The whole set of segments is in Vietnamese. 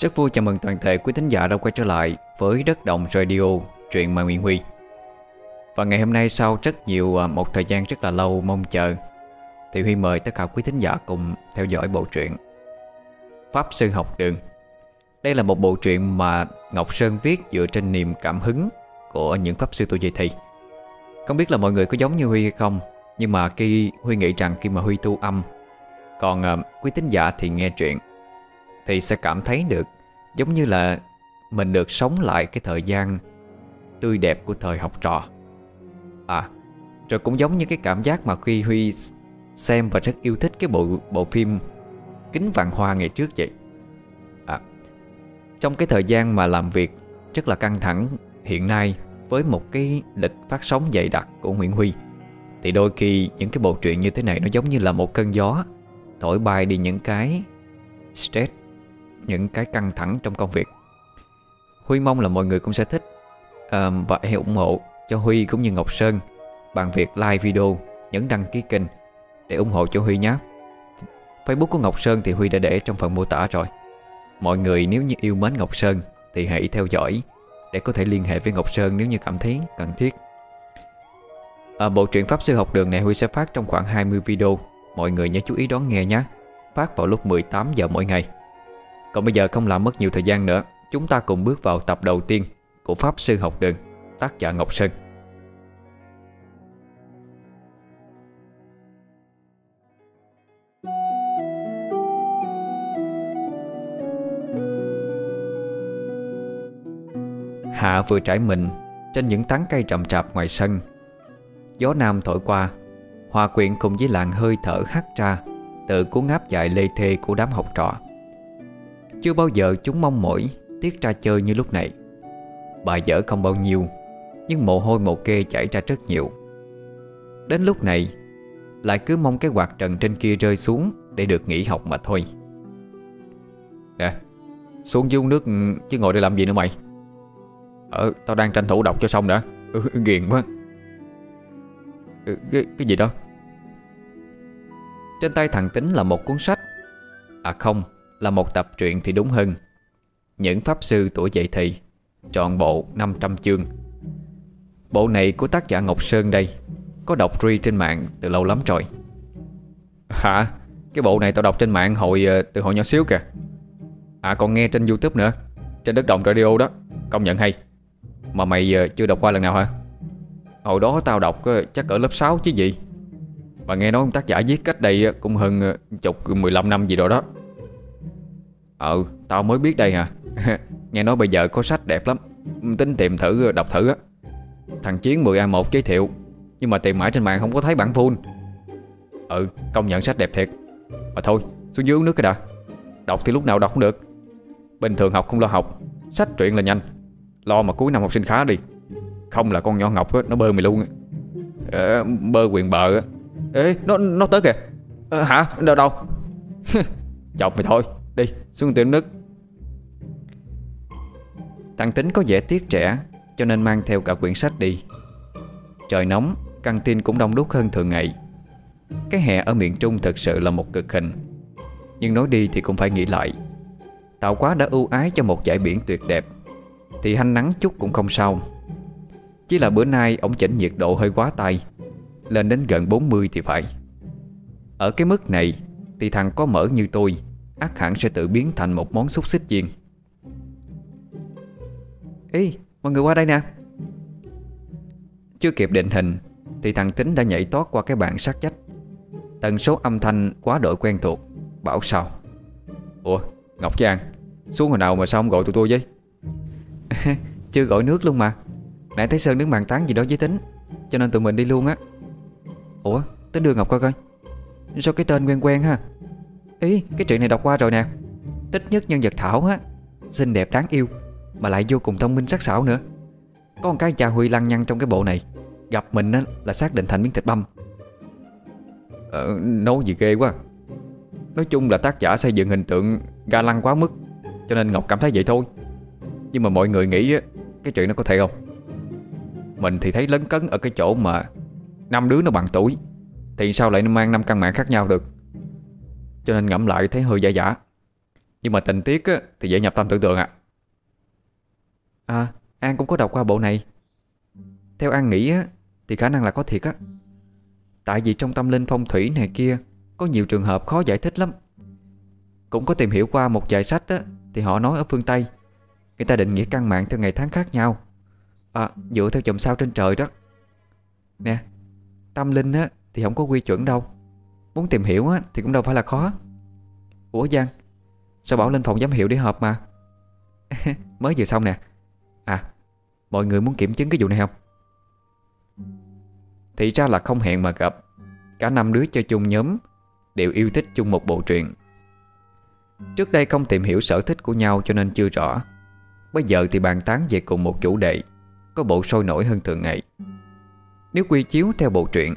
Rất vui chào mừng toàn thể quý thính giả đã quay trở lại với Đất Đồng Radio, truyện mà Nguyễn Huy. Và ngày hôm nay sau rất nhiều à, một thời gian rất là lâu mong chờ Thì Huy mời tất cả quý thính giả cùng theo dõi bộ truyện Pháp Sư Học Đường. Đây là một bộ truyện mà Ngọc Sơn viết dựa trên niềm cảm hứng của những Pháp Sư tu dạy thi Không biết là mọi người có giống như Huy hay không Nhưng mà khi Huy nghĩ rằng khi mà Huy tu âm Còn à, quý thính giả thì nghe truyện thì sẽ cảm thấy được giống như là mình được sống lại cái thời gian tươi đẹp của thời học trò. À, rồi cũng giống như cái cảm giác mà khi Huy xem và rất yêu thích cái bộ bộ phim Kính Vạn Hoa ngày trước vậy. À, trong cái thời gian mà làm việc rất là căng thẳng hiện nay với một cái lịch phát sóng dày đặc của Nguyễn Huy thì đôi khi những cái bộ truyện như thế này nó giống như là một cơn gió thổi bay đi những cái stress những cái căng thẳng trong công việc. Huy mong là mọi người cũng sẽ thích uh, Và hãy ủng hộ cho Huy cũng như Ngọc Sơn Bằng việc like video, nhấn đăng ký kênh Để ủng hộ cho Huy nhé. Facebook của Ngọc Sơn thì Huy đã để trong phần mô tả rồi. Mọi người nếu như yêu mến Ngọc Sơn Thì hãy theo dõi Để có thể liên hệ với Ngọc Sơn nếu như cảm thấy cần thiết. À, Bộ truyện Pháp Sư Học Đường này Huy sẽ phát trong khoảng 20 video. Mọi người nhớ chú ý đón nghe nhé. Phát vào lúc 18 giờ mỗi ngày còn bây giờ không làm mất nhiều thời gian nữa, Chúng ta cùng bước vào tập đầu tiên Của Pháp Sư Học Đường, Tác giả Ngọc Sơn. Hạ vừa trải mình Trên những tán cây trầm trạp ngoài sân. Gió nam thổi qua, Hòa quyện cùng với làn hơi thở hắt ra tự cuốn áp dài lê thê của đám học trò chưa bao giờ chúng mong mỏi Tiết ra chơi như lúc này. Bài dở không bao nhiêu Nhưng mồ hôi mồ kê chảy ra rất nhiều. Đến lúc này Lại cứ mong cái quạt trần trên kia rơi xuống Để được nghỉ học mà thôi. Nè Xuống dưới nước ừ, chứ ngồi đây làm gì nữa mày? Ờ tao đang tranh thủ đọc cho xong đã. Ừ, ừ, Ghiền quá. Ừ, cái, cái gì đó? Trên tay thằng Tính là một cuốn sách. À không là một tập truyện thì đúng hơn. Những pháp sư tuổi dậy thì, Trọn bộ 500 chương. Bộ này của tác giả Ngọc Sơn đây, Có đọc ri trên mạng từ lâu lắm rồi. Hả? Cái bộ này tao đọc trên mạng hồi ờ, từ hồi nhỏ xíu kìa. À còn nghe trên Youtube nữa, Trên đất đồng radio đó, Công nhận hay. Mà mày ờ, chưa đọc qua lần nào hả? Hồi đó tao đọc ờ, chắc ở lớp 6 chứ gì. Mà nghe nói tác giả viết cách đây cũng hơn chục 15 năm gì đó đó. Ờ tao mới biết đây hả? Nghe nói bây giờ có sách đẹp lắm. Tính tìm thử đọc thử á. Thằng Chiến 10A1 giới thiệu Nhưng mà tìm mãi trên mạng không có thấy bản full. Ừ công nhận sách đẹp thiệt. Mà thôi xuống dưới uống nước cái đã. Đọc thì lúc nào đọc cũng được. Bình thường học không lo học Sách truyện là nhanh. Lo mà cuối năm học sinh khá đi. Không là con nhỏ Ngọc nó bơ mày luôn ờ, Bơ quyền bờ á. Ê nó nó tới kìa. Ờ, Hả? Đâu đâu? Chọc mày thôi. Đi, xuống tiểu nước. Thằng Tính có vẻ tiếc trẻ, Cho nên mang theo cả quyển sách đi. Trời nóng, Căng tin cũng đông đúc hơn thường ngày. Cái hè ở miền Trung thật sự là một cực hình. Nhưng nói đi thì cũng phải nghĩ lại. Tạo quá đã ưu ái cho một dải biển tuyệt đẹp, Thì hanh nắng chút cũng không sao. Chỉ là bữa nay ổng chỉnh nhiệt độ hơi quá tay, Lên đến gần 40 thì phải. Ở cái mức này, Thì thằng có mỡ như tôi ắt hẳn sẽ tự biến thành một món xúc xích chiên Ê, mọi người qua đây nè. Chưa kịp định hình Thì thằng Tính đã nhảy tót qua cái bàn sát dách Tần số âm thanh quá đội quen thuộc Bảo sao? Ủa, Ngọc Giang Xuống hồi nào mà sao không gọi tụi tôi vậy? Chưa gọi nước luôn mà. Nãy thấy Sơn đứng bàn tán gì đó với Tính Cho nên tụi mình đi luôn á. Ủa, Tính đưa Ngọc coi coi. Sao cái tên quen quen ha? Ý cái chuyện này đọc qua rồi nè. Tích nhất nhân vật Thảo á Xinh đẹp đáng yêu Mà lại vô cùng thông minh sắc sảo nữa. Có một cái cha Huy lăng nhăng trong cái bộ này Gặp mình á là xác định thành miếng thịt băm. Ờ, Nói gì ghê quá. Nói chung là tác giả xây dựng hình tượng ga lăng quá mức Cho nên Ngọc cảm thấy vậy thôi. Nhưng mà mọi người nghĩ á Cái chuyện nó có thể không? Mình thì thấy lấn cấn ở cái chỗ mà năm đứa nó bằng tuổi Thì sao lại mang năm căn mạng khác nhau được? Cho nên ngẫm lại thấy hơi giả giả. Nhưng mà tình tiết á, thì dễ nhập tâm tưởng tượng ạ. À An cũng có đọc qua bộ này. Theo An nghĩ á Thì khả năng là có thiệt á. Tại vì trong tâm linh phong thủy này kia Có nhiều trường hợp khó giải thích lắm. Cũng có tìm hiểu qua một vài sách á Thì họ nói ở phương Tây Người ta định nghĩa căn mạng theo ngày tháng khác nhau. À dựa theo chùm sao trên trời đó. Nè Tâm linh á thì không có quy chuẩn đâu. Muốn tìm hiểu á, thì cũng đâu phải là khó. Ủa Giang, Sao bảo lên phòng giám hiệu để họp mà? Mới vừa xong nè. À Mọi người muốn kiểm chứng cái vụ này không? Thì ra là không hẹn mà gặp. Cả năm đứa chơi chung nhóm Đều yêu thích chung một bộ truyện. Trước đây không tìm hiểu sở thích của nhau cho nên chưa rõ. Bây giờ thì bàn tán về cùng một chủ đề, Có bộ sôi nổi hơn thường ngày. Nếu quy chiếu theo bộ truyện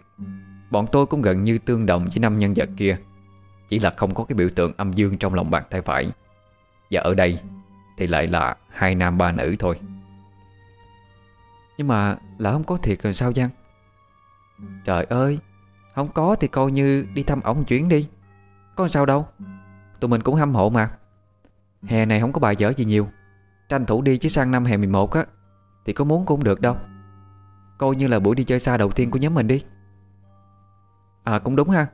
Bọn tôi cũng gần như tương đồng với năm nhân vật kia. Chỉ là không có cái biểu tượng âm dương trong lòng bàn tay phải. Và ở đây Thì lại là hai nam ba nữ thôi. Nhưng mà lỡ không có thiệt rồi sao Giang? Trời ơi, Không có thì coi như đi thăm ổng chuyến đi. Có sao đâu, Tụi mình cũng hâm hộ mà. Hè này không có bài dở gì nhiều. Tranh thủ đi chứ sang năm hè 11 á, Thì có muốn cũng được đâu. Coi như là buổi đi chơi xa đầu tiên của nhóm mình đi. À cũng đúng ha.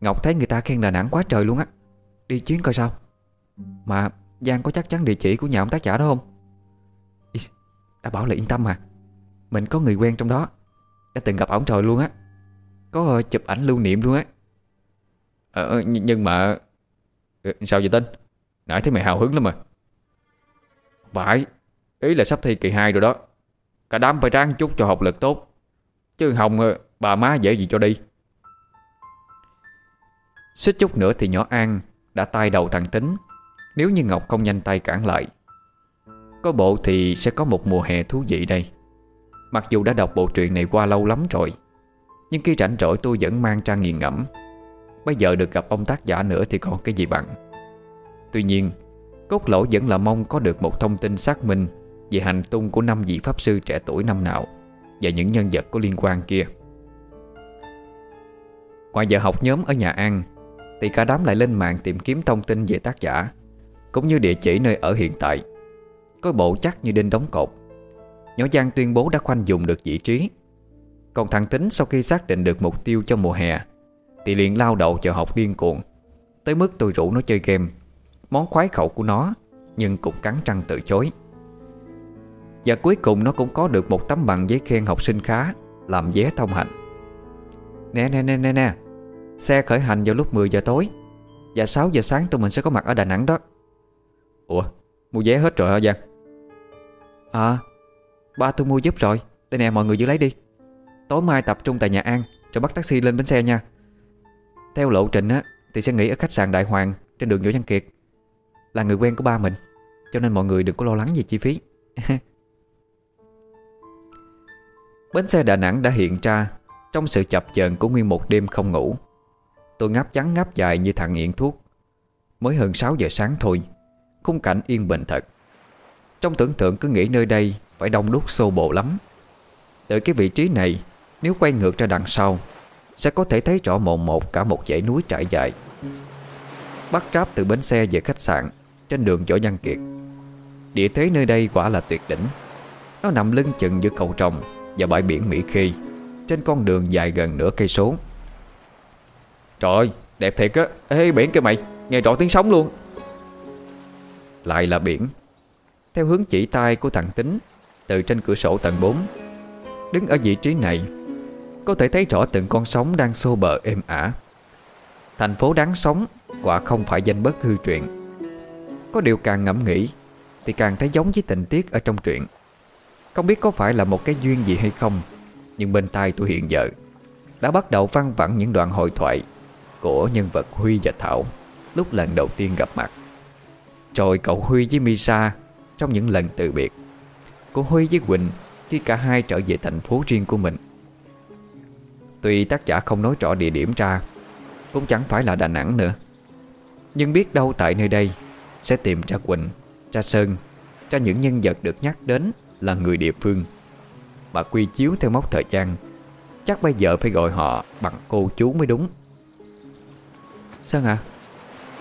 Ngọc thấy người ta khen Đà Nẵng quá trời luôn á. Đi chuyến coi sao. Mà Giang có chắc chắn địa chỉ của nhà ông tác giả đó không? Đã bảo là yên tâm mà. Mình có người quen trong đó. Đã từng gặp ổng trời luôn á. Có ờ, chụp ảnh lưu niệm luôn á. Ờ, ờ Nhưng mà ờ, Sao vậy Tinh Nãy thấy mày hào hứng lắm mà. Phải Ý là sắp thi kỳ 2 rồi đó. Cả đám phải ráng chút cho học lực tốt. Chứ Hồng bà má dễ gì cho đi. Xích chút nữa thì nhỏ An Đã tay đầu thằng Tính. Nếu như Ngọc không nhanh tay cản lại, Có bộ thì sẽ có một mùa hè thú vị đây. Mặc dù đã đọc bộ truyện này qua lâu lắm rồi, Nhưng khi rảnh rỗi tôi vẫn mang trang nghiền ngẫm. Bây giờ được gặp ông tác giả nữa thì còn cái gì bằng. Tuy nhiên, Cốt lỗ vẫn là mong có được một thông tin xác minh Về hành tung của năm vị pháp sư trẻ tuổi năm nào Và những nhân vật có liên quan kia. Ngoài giờ học nhóm ở nhà An thì cả đám lại lên mạng tìm kiếm thông tin về tác giả, Cũng như địa chỉ nơi ở hiện tại. Có bộ chắc như đinh đóng cột. Nhỏ Giang tuyên bố đã khoanh dùng được vị trí. Còn thằng Tính sau khi xác định được mục tiêu cho mùa hè, Thì liền lao đầu vào học điên cuồng. Tới mức tôi rủ nó chơi game. Món khoái khẩu của nó, Nhưng cũng cắn răng từ chối. Và cuối cùng nó cũng có được một tấm bằng giấy khen học sinh khá, Làm vé thông hành. Nè nè nè nè nè. Xe khởi hành vào lúc 10 giờ tối. Và 6 giờ sáng tụi mình sẽ có mặt ở Đà Nẵng đó. Ủa Mua vé hết rồi hả Giang? À Ba tôi mua giúp rồi. Đây nè mọi người giữ lấy đi. Tối mai tập trung tại nhà An Rồi bắt taxi lên bến xe nha. Theo lộ trình á Thì sẽ nghỉ ở khách sạn Đại Hoàng Trên đường Võ Văn Kiệt. Là người quen của ba mình Cho nên mọi người đừng có lo lắng về chi phí. Bến xe Đà Nẵng đã hiện ra Trong sự chập chờn của nguyên một đêm không ngủ Tôi ngáp trắng ngáp dài như thằng nghiện thuốc. Mới hơn 6 giờ sáng thôi, Khung cảnh yên bình thật. Trong tưởng tượng cứ nghĩ nơi đây Phải đông đúc xô bộ lắm. Từ cái vị trí này, Nếu quay ngược ra đằng sau, Sẽ có thể thấy rõ mồn một cả một dãy núi trải dài. Bắt tráp từ bến xe về khách sạn, Trên đường Võ Văn Kiệt. Địa thế nơi đây quả là tuyệt đỉnh. Nó nằm lưng chừng giữa cầu trồng Và bãi biển Mỹ Khê, Trên con đường dài gần nửa cây số. Trời đẹp thiệt á. Ê biển kìa mày, nghe rõ tiếng sóng luôn. Lại là biển. Theo hướng chỉ tay của thằng Tính Từ trên cửa sổ tầng 4 Đứng ở vị trí này Có thể thấy rõ từng con sóng đang xô bờ êm ả. Thành phố đáng sống Quả không phải danh bất hư truyện Có điều càng ngẫm nghĩ Thì càng thấy giống với tình tiết ở trong truyện. Không biết có phải là một cái duyên gì hay không Nhưng bên tai tôi hiện giờ Đã bắt đầu văng vẳng những đoạn hội thoại của nhân vật Huy và Thảo lúc lần đầu tiên gặp mặt. Rồi cậu Huy với Misa trong những lần từ biệt. Cô Huy với Quỳnh khi cả hai trở về thành phố riêng của mình. Tuy tác giả không nói rõ địa điểm ra, cũng chẳng phải là Đà Nẵng nữa. Nhưng biết đâu tại nơi đây sẽ tìm ra Quỳnh, ra Sơn, ra những nhân vật được nhắc đến là người địa phương. Mà quy chiếu theo mốc thời gian, chắc bây giờ phải gọi họ bằng cô chú mới đúng. Sơn à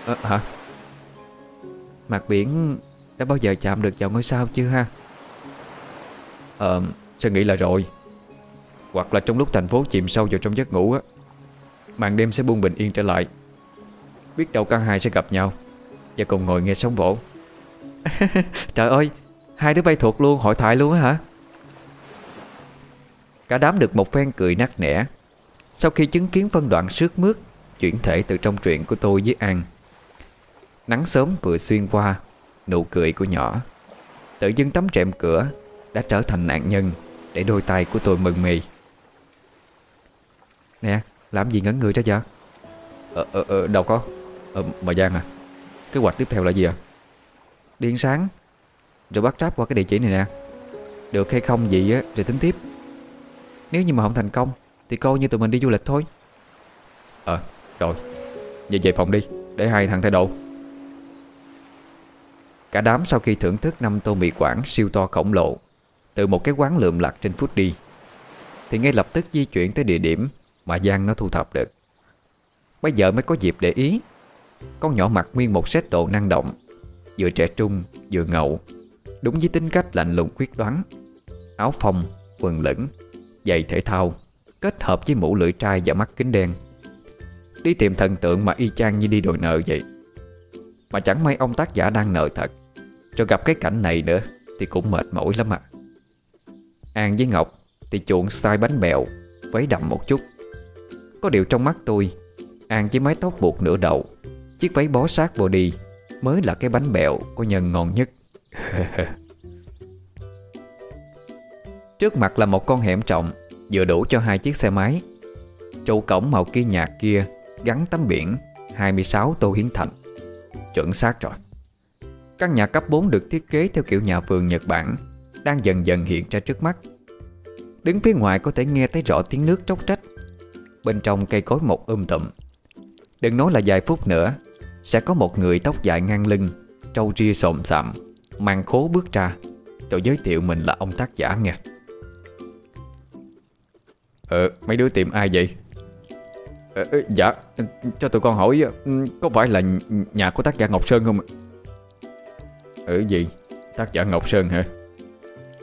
Ờ hả? Mặt biển đã bao giờ chạm được vào ngôi sao chưa ha? Ờ Sơn nghĩ là rồi. Hoặc là trong lúc thành phố chìm sâu vào trong giấc ngủ á, Màn đêm sẽ buông bình yên trở lại. Biết đâu cả hai sẽ gặp nhau Và cùng ngồi nghe sóng vỗ. Trời ơi, Hai đứa bay thuộc luôn, hội thoại luôn á hả? Cả đám được một phen cười nát nẻ. Sau khi chứng kiến phân đoạn sướt mướt Chuyển thể từ trong truyện của tôi với An. Nắng sớm vừa xuyên qua Nụ cười của nhỏ. Tự dưng tấm rèm cửa Đã trở thành nạn nhân Để đôi tay của tôi mừng mì. Nè Làm gì ngẩn người ra vậy? Ờ, ờ, ờ đâu có. Ờ, Mà Giang à Kế hoạch tiếp theo là gì à Điên sáng. Rồi bắt tráp qua cái địa chỉ này nè. Được hay không vậy á Rồi tính tiếp. Nếu như mà không thành công Thì coi như tụi mình đi du lịch thôi rồi Vậy về phòng đi Để hai thằng thay đồ. Cả đám sau khi thưởng thức năm tô mì quảng siêu to khổng lồ Từ một cái quán lượm lặt trên phút đi Thì ngay lập tức di chuyển tới địa điểm Mà Giang nó thu thập được. Bây giờ mới có dịp để ý Con nhỏ mặc nguyên một set đồ năng động Vừa trẻ trung vừa ngậu Đúng với tính cách lạnh lùng quyết đoán Áo phông, quần lửng Giày thể thao Kết hợp với mũ lưỡi trai và mắt kính đen. Đi tìm thần tượng mà y chang như đi đòi nợ vậy. Mà chẳng may ông tác giả đang nợ thật. Rồi gặp cái cảnh này nữa Thì cũng mệt mỏi lắm à An với Ngọc Thì chuộng style bánh bèo, Váy đậm một chút. Có điều trong mắt tôi, An với mái tóc buộc nửa đầu, Chiếc váy bó sát body Mới là cái bánh bèo có nhân ngon nhất. Trước mặt là một con hẻm trọng, Vừa đủ cho hai chiếc xe máy. Trụ cổng màu kia nhạt kia Gắn tấm biển 26 Tô Hiến Thành. Chuẩn xác rồi. Căn nhà cấp 4 được thiết kế theo kiểu nhà vườn Nhật Bản, Đang dần dần hiện ra trước mắt. Đứng phía ngoài có thể nghe thấy rõ tiếng nước tróc trách. Bên trong cây cối một um tụm Đừng nói là vài phút nữa, Sẽ có một người tóc dài ngang lưng, Trâu ria xồm sạm Mang khố bước ra. Rồi giới thiệu mình là ông tác giả nghe. Ờ mấy đứa tìm ai vậy? Ờ, Dạ Cho tụi con hỏi Có phải là nhà của tác giả Ngọc Sơn không Ở ừ, gì? Tác giả Ngọc Sơn hả?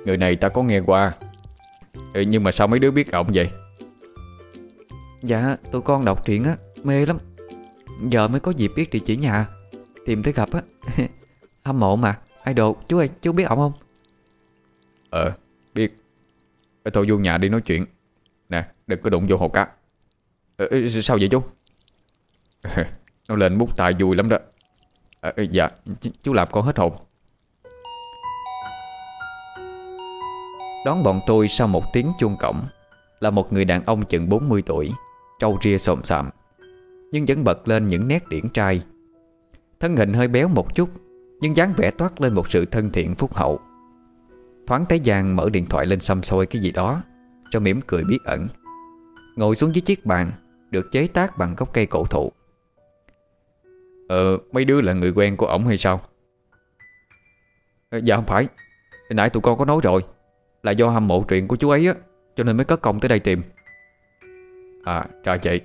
Người này ta có nghe qua. Ừ, Nhưng mà sao mấy đứa biết ổng vậy? Dạ tụi con đọc truyện á Mê lắm. Giờ mới có dịp biết địa chỉ nhà Tìm tới gặp á. Hâm mộ mà Idol chú ơi chú biết ổng không? Ờ biết. Thôi vô nhà đi nói chuyện. Nè đừng có đụng vô hồ cá ừ, Sao vậy chú? Nó lên mút tài vui lắm đó. À, Dạ chú làm con hết hồn. Đón bọn tôi sau một tiếng chuông cổng Là một người đàn ông chừng 40 tuổi Trâu ria xồm xàm Nhưng vẫn bật lên những nét điển trai. Thân hình hơi béo một chút Nhưng dáng vẻ toát lên một sự thân thiện phúc hậu. Thoáng thấy Giang mở điện thoại lên xăm xôi cái gì đó Cho mỉm cười biết ẩn. Ngồi xuống dưới chiếc bàn được chế tác bằng gốc cây cổ thụ. Ờ mấy đứa là người quen của ổng hay sao? Ờ, Dạ không phải. Nãy tụi con có nói rồi Là do hâm mộ truyện của chú ấy á Cho nên mới cất công tới đây tìm. À ra vậy.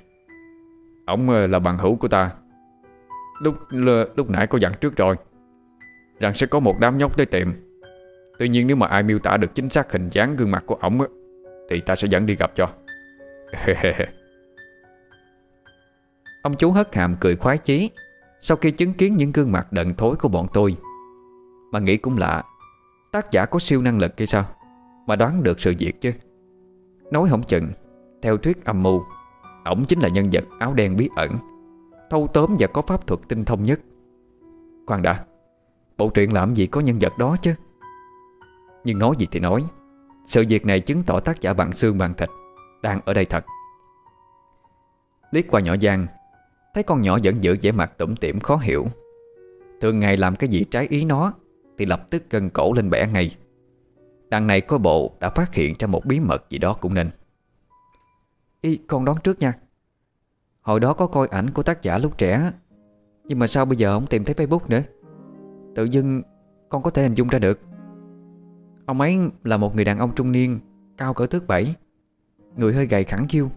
Ổng ờ, là bằng hữu của ta. Lúc lúc nãy có dặn trước rồi Rằng sẽ có một đám nhóc tới tìm. Tuy nhiên nếu mà ai miêu tả được chính xác hình dáng gương mặt của ổng Thì ta sẽ dẫn đi gặp cho. Ông chú hất hàm cười khoái chí, Sau khi chứng kiến những gương mặt đận thối của bọn tôi. Mà nghĩ cũng lạ, Tác giả có siêu năng lực hay sao? Mà đoán được sự việc chứ. Nói không chừng, Theo thuyết âm mưu, Ổng chính là nhân vật áo đen bí ẩn, Thâu tóm và có pháp thuật tinh thông nhất. Khoan đã, Bộ truyện làm gì có nhân vật đó chứ? Nhưng nói gì thì nói, Sự việc này chứng tỏ tác giả bằng xương bằng thịt Đang ở đây thật. Liếc qua nhỏ Giang Thấy con nhỏ vẫn giữ vẻ mặt tủm tỉm khó hiểu. Thường ngày làm cái gì trái ý nó, Thì lập tức gân cổ lên bẻ ngay. Đằng này coi bộ đã phát hiện ra một bí mật gì đó cũng nên. Ý, con đón trước nha. Hồi đó có coi ảnh của tác giả lúc trẻ, Nhưng mà sao bây giờ không tìm thấy Facebook nữa? Tự dưng con có thể hình dung ra được. Ông ấy là một người đàn ông trung niên, Cao cỡ thước bảy, Người hơi gầy khẳng khiu.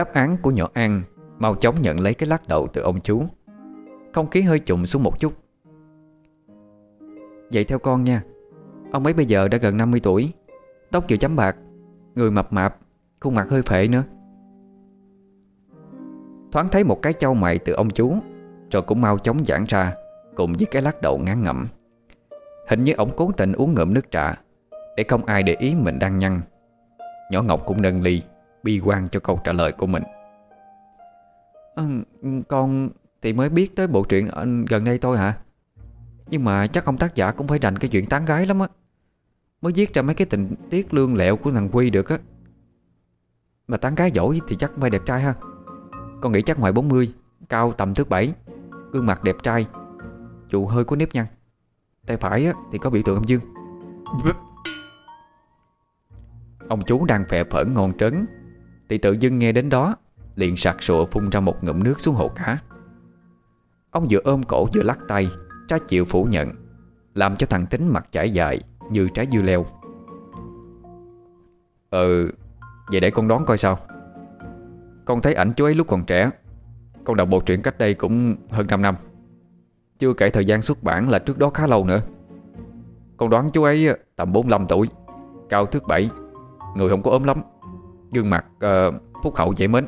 Đáp án của nhỏ An, Mau chóng nhận lấy cái lắc đầu từ ông chú. Không khí hơi trùng xuống một chút. Vậy theo con nha, Ông ấy bây giờ đã gần 50 tuổi, Tóc kiểu chấm bạc, Người mập mạp, Khuôn mặt hơi phệ nữa. Thoáng thấy một cái châu mày từ ông chú, Rồi cũng mau chóng giãn ra, Cùng với cái lắc đầu ngán ngẩm. Hình như ông cố tình uống ngụm nước trà, Để không ai để ý mình đang nhăn. Nhỏ Ngọc cũng nâng ly. Bi quan cho câu trả lời của mình. À, Con thì mới biết tới bộ truyện ờ, gần đây thôi hả? Nhưng mà chắc ông tác giả cũng phải rành cái chuyện tán gái lắm á. Mới viết ra mấy cái tình tiết lương lẹo của thằng Quy được á. Mà tán gái giỏi thì chắc phải đẹp trai ha. Con nghĩ chắc ngoài 40 Cao tầm thước 7 Gương mặt đẹp trai Dù hơi có nếp nhăn. Tay phải á, thì có biểu tượng âm dương. Ông chú đang phè phở ngon trấn thì tự dưng nghe đến đó, Liền sặc sụa phun ra một ngụm nước xuống hồ cá. Ông vừa ôm cổ vừa lắc tay, Trái chịu phủ nhận, Làm cho thằng tính mặt chảy dài Như trái dưa leo. Ừ Vậy để con đoán coi sao. Con thấy ảnh chú ấy lúc còn trẻ, Con đọc bộ truyện cách đây cũng hơn 5 năm. Chưa kể thời gian xuất bản là trước đó khá lâu nữa. Con đoán chú ấy tầm 45 tuổi, Cao thước 7 Người không có ốm lắm. Gương mặt uh, ờ, phúc hậu dễ mến.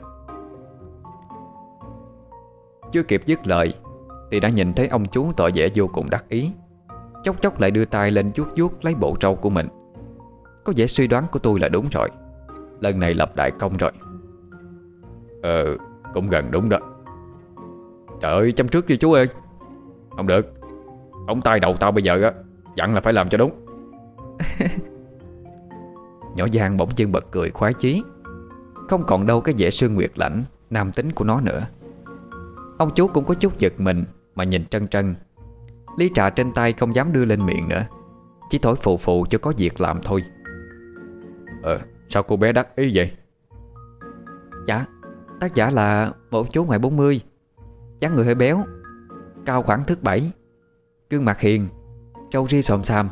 Chưa kịp dứt lời Thì đã nhìn thấy ông chú tỏ vẻ vô cùng đắc ý. Chốc chốc lại đưa tay lên chuốt chuốt lấy bộ trâu của mình. Có vẻ suy đoán của tôi là đúng rồi. Lần này lập đại công rồi. Ờ Cũng gần đúng đó. Trời ơi chăm trước đi chú ơi. Không được. Ông tay đầu tao bây giờ á Dặn là phải làm cho đúng. Nhỏ Giang bỗng dưng bật cười khoái chí. Không còn đâu cái vẻ sương nguyệt lãnh Nam tính của nó nữa. Ông chú cũng có chút giật mình Mà nhìn trân trân. Ly trà trên tay không dám đưa lên miệng nữa, Chỉ thổi phù phù cho có việc làm thôi. Ờ Sao cô bé đắc ý vậy? Dạ Tác giả là một chú ngoài 40 dáng người hơi béo, Cao khoảng thước 7 Gương mặt hiền, Trâu ri xòm xàm.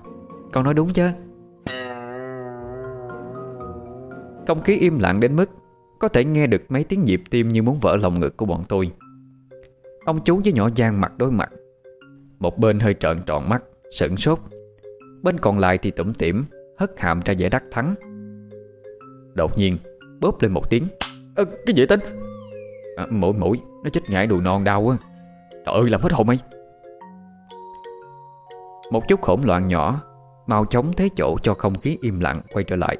Con nói đúng chứ? Không khí im lặng đến mức có thể nghe được mấy tiếng nhịp tim như muốn vỡ lòng ngực của bọn tôi. Ông chú với nhỏ Giang mặt đối mặt. Một bên hơi trợn tròn mắt Sửng sốt. Bên còn lại thì tủm tỉm Hất hàm ra vẻ đắc thắng. Đột nhiên bóp lên một tiếng. À, Cái gì tên? À, Mũi mũi Nó chích ngãi đùi non đau quá. Trời ơi làm hết hồn mày. Một chút hỗn loạn nhỏ Mau chóng thế chỗ cho không khí im lặng quay trở lại.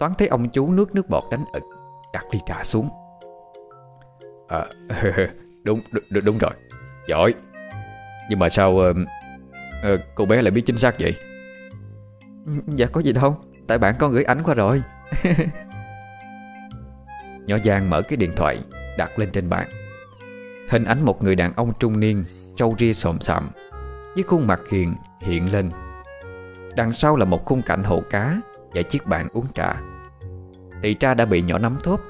Toán thấy ông chú nước nước bọt đánh ực Đặt ly trà xuống. À đúng, đúng, đúng rồi Giỏi. Nhưng mà sao uh, uh, cô bé lại biết chính xác vậy? Dạ có gì đâu Tại bạn con gửi ảnh qua rồi. Nhỏ Giang mở cái điện thoại Đặt lên trên bàn. Hình ảnh một người đàn ông trung niên Trâu ria xồm xạm Với khuôn mặt hiền hiện lên. Đằng sau là một khung cảnh hồ cá và chiếc bàn uống trà. Thì tra đã bị nhỏ nắm thốt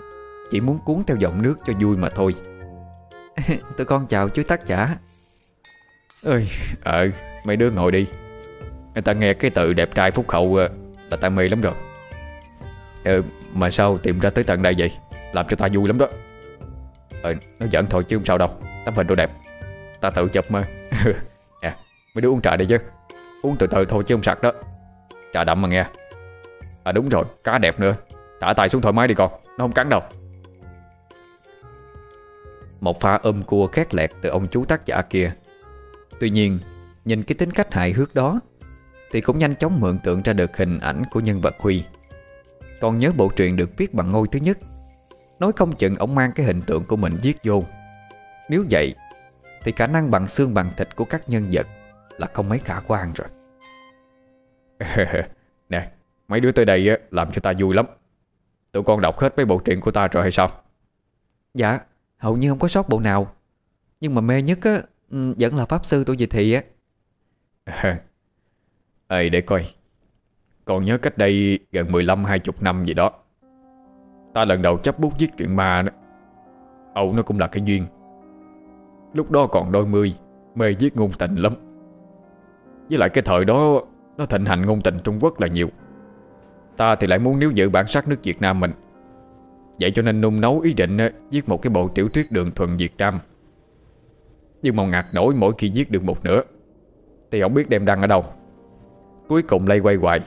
Chỉ muốn cuốn theo dòng nước cho vui mà thôi. Tụi con chào chú tác giả. Ơi, ờ, mấy đứa ngồi đi. Người ta nghe cái từ đẹp trai phúc hậu ờ, là ta mê lắm rồi. Ờ, mà sao tìm ra tới tận đây vậy? Làm cho ta vui lắm đó. Ờ, nó giận thôi chứ không sao đâu. Tấm hình đồ đẹp. Ta tự chụp mà. Nè, mấy đứa uống trà đi chứ. Uống từ từ thôi chứ không sặc đó. Trà đậm mà nghe. À đúng rồi, cá đẹp nữa. Thả tay xuống thoải mái đi con Nó không cắn đâu. Một pha ôm cua khét lẹt từ ông chú tác giả kia. Tuy nhiên Nhìn cái tính cách hài hước đó Thì cũng nhanh chóng mượn tượng ra được hình ảnh của nhân vật Huy. Còn nhớ bộ truyện được viết bằng ngôi thứ nhất Nói không chừng ông mang cái hình tượng của mình viết vô. Nếu vậy Thì khả năng bằng xương bằng thịt của các nhân vật Là không mấy khả quan rồi. Nè Mấy đứa tới đây làm cho ta vui lắm. Tụi con đọc hết mấy bộ truyện của ta rồi hay sao? Dạ Hầu như không có sót bộ nào. Nhưng mà mê nhất á ừ, Vẫn là Pháp Sư tuổi Dị Thị á. Ê để coi. Còn nhớ cách đây gần 15-20 năm gì đó Ta lần đầu chấp bút viết truyện ma đó. Âu nó cũng là cái duyên. Lúc đó còn đôi mươi Mê viết ngôn tình lắm. Với lại cái thời đó Nó thịnh hành ngôn tình Trung Quốc là nhiều Ta thì lại muốn níu giữ bản sắc nước Việt Nam mình. Vậy cho nên nung nấu ý định Viết một cái bộ tiểu thuyết đường thuần Việt Nam. Nhưng mà ngạc nổi mỗi khi giết được một nửa Thì không biết đem đăng ở đâu. Cuối cùng lay quay hoài.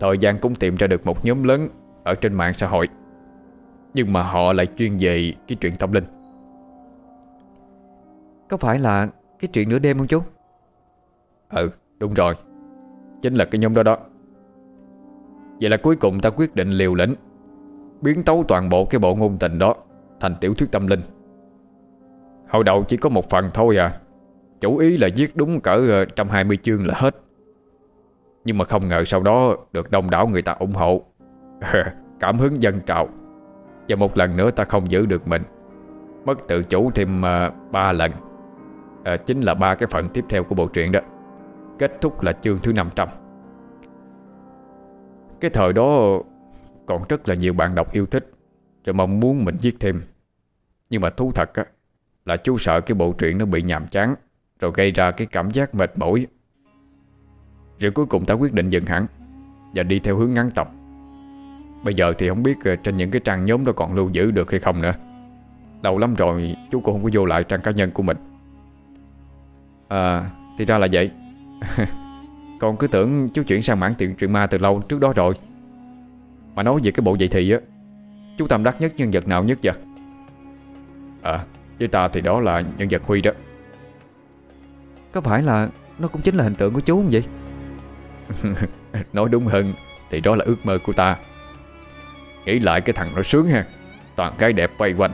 Thời gian cũng tìm ra được một nhóm lớn Ở trên mạng xã hội. Nhưng mà họ lại chuyên về cái chuyện tâm linh. Có phải là cái chuyện nửa đêm không chú? Ừ đúng rồi. Chính là cái nhóm đó đó Vậy là cuối cùng ta quyết định liều lĩnh Biến tấu toàn bộ cái bộ ngôn tình đó Thành tiểu thuyết tâm linh. Hồi đầu chỉ có một phần thôi à Chủ ý là viết đúng cỡ ờ, 120 chương là hết. Nhưng mà không ngờ sau đó Được đông đảo người ta ủng hộ. Cảm hứng dân trào. Và một lần nữa ta không giữ được mình. Mất tự chủ thêm ờ, uh, 3 lần. À, Chính là ba cái phần tiếp theo của bộ truyện đó. Kết thúc là chương thứ 500 cái thời đó Còn rất là nhiều bạn đọc yêu thích, Rồi mong muốn mình viết thêm. Nhưng mà thú thật á, Là chú sợ cái bộ truyện nó bị nhàm chán, Rồi gây ra cái cảm giác mệt mỏi. Rồi cuối cùng ta quyết định dừng hẳn Và đi theo hướng ngắn tập. Bây giờ thì không biết ờ, trên những cái trang nhóm đó còn lưu giữ được hay không nữa. Lâu lắm rồi chú cũng không có vô lại trang cá nhân của mình. À thì ra là vậy. Con cứ tưởng chú chuyển sang mảng tiền truyện ma từ lâu trước đó rồi. Mà nói về cái bộ vậy thì á Chú tâm đắc nhất nhân vật nào nhất vậy? À Với ta thì đó là nhân vật Huy đó. Có phải là Nó cũng chính là hình tượng của chú không vậy? Nói đúng hơn Thì đó là ước mơ của ta. Nghĩ lại cái thằng nó sướng ha Toàn cái đẹp quay quanh.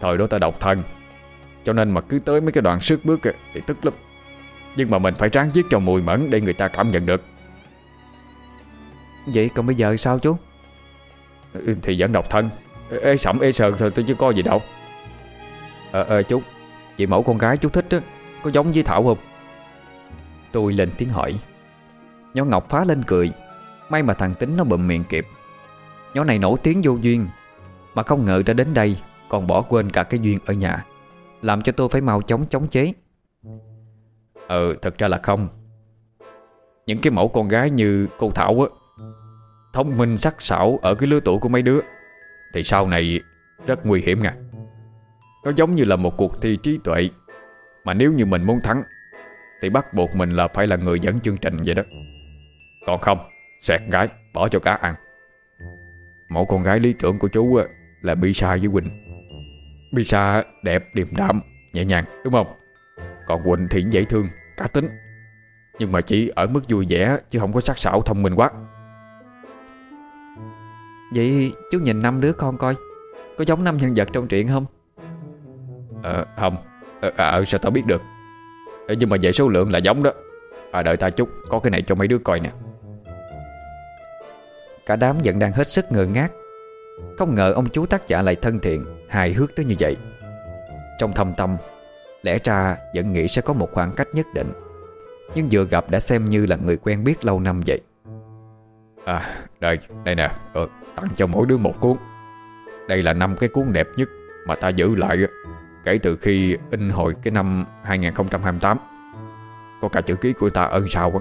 Thời đó ta độc thân Cho nên mà cứ tới mấy cái đoạn sức bước Thì tức lắm Nhưng mà mình phải ráng viết cho mùi mẫn Để người ta cảm nhận được. Vậy còn bây giờ sao chú? Ừ, Thì vẫn độc thân. Ê sẩm ê sờn thôi tôi chứ có gì đâu. Ờ ờ chú Chị mẫu con gái chú thích á Có giống với Thảo không? Tôi lên tiếng hỏi. Nhỏ Ngọc phá lên cười. May mà thằng tính nó bụm miệng kịp. Nhỏ này nổi tiếng vô duyên Mà không ngờ ra đến đây Còn bỏ quên cả cái duyên ở nhà Làm cho tôi phải mau chóng chống chế ờ thật ra là không. Những cái mẫu con gái như cô Thảo á, Thông minh, sắc sảo Ở cái lứa tuổi của mấy đứa, Thì sau này rất nguy hiểm nha. Nó giống như là một cuộc thi trí tuệ, Mà nếu như mình muốn thắng, Thì bắt buộc mình là phải là người dẫn chương trình vậy đó. Còn không Xẹt gái, bỏ cho cá ăn. Mẫu con gái lý tưởng của chú Là Bisa với Quỳnh. Bisa đẹp, điềm đạm, Nhẹ nhàng, đúng không? Còn Quỳnh thì dễ thương Cá tính. Nhưng mà chỉ ở mức vui vẻ Chứ không có sắc sảo thông minh quá. Vậy chú nhìn năm đứa con coi Có giống năm nhân vật trong truyện không? Ờ không. Ờ à, sao tao biết được? Ờ, Nhưng mà về số lượng là giống đó. À đợi ta chút Có cái này cho mấy đứa coi nè. Cả đám vẫn đang hết sức ngơ ngác. Không ngờ ông chú tác giả lại thân thiện Hài hước tới như vậy. Trong thâm tâm Lẽ ra vẫn nghĩ sẽ có một khoảng cách nhất định. Nhưng vừa gặp đã xem như là người quen biết lâu năm vậy. À đây, đây nè. Ừ, Tặng cho mỗi đứa một cuốn. Đây là năm cái cuốn đẹp nhất Mà ta giữ lại Kể từ khi in hồi cái năm 2028 Có cả chữ ký của ta ơn sao á.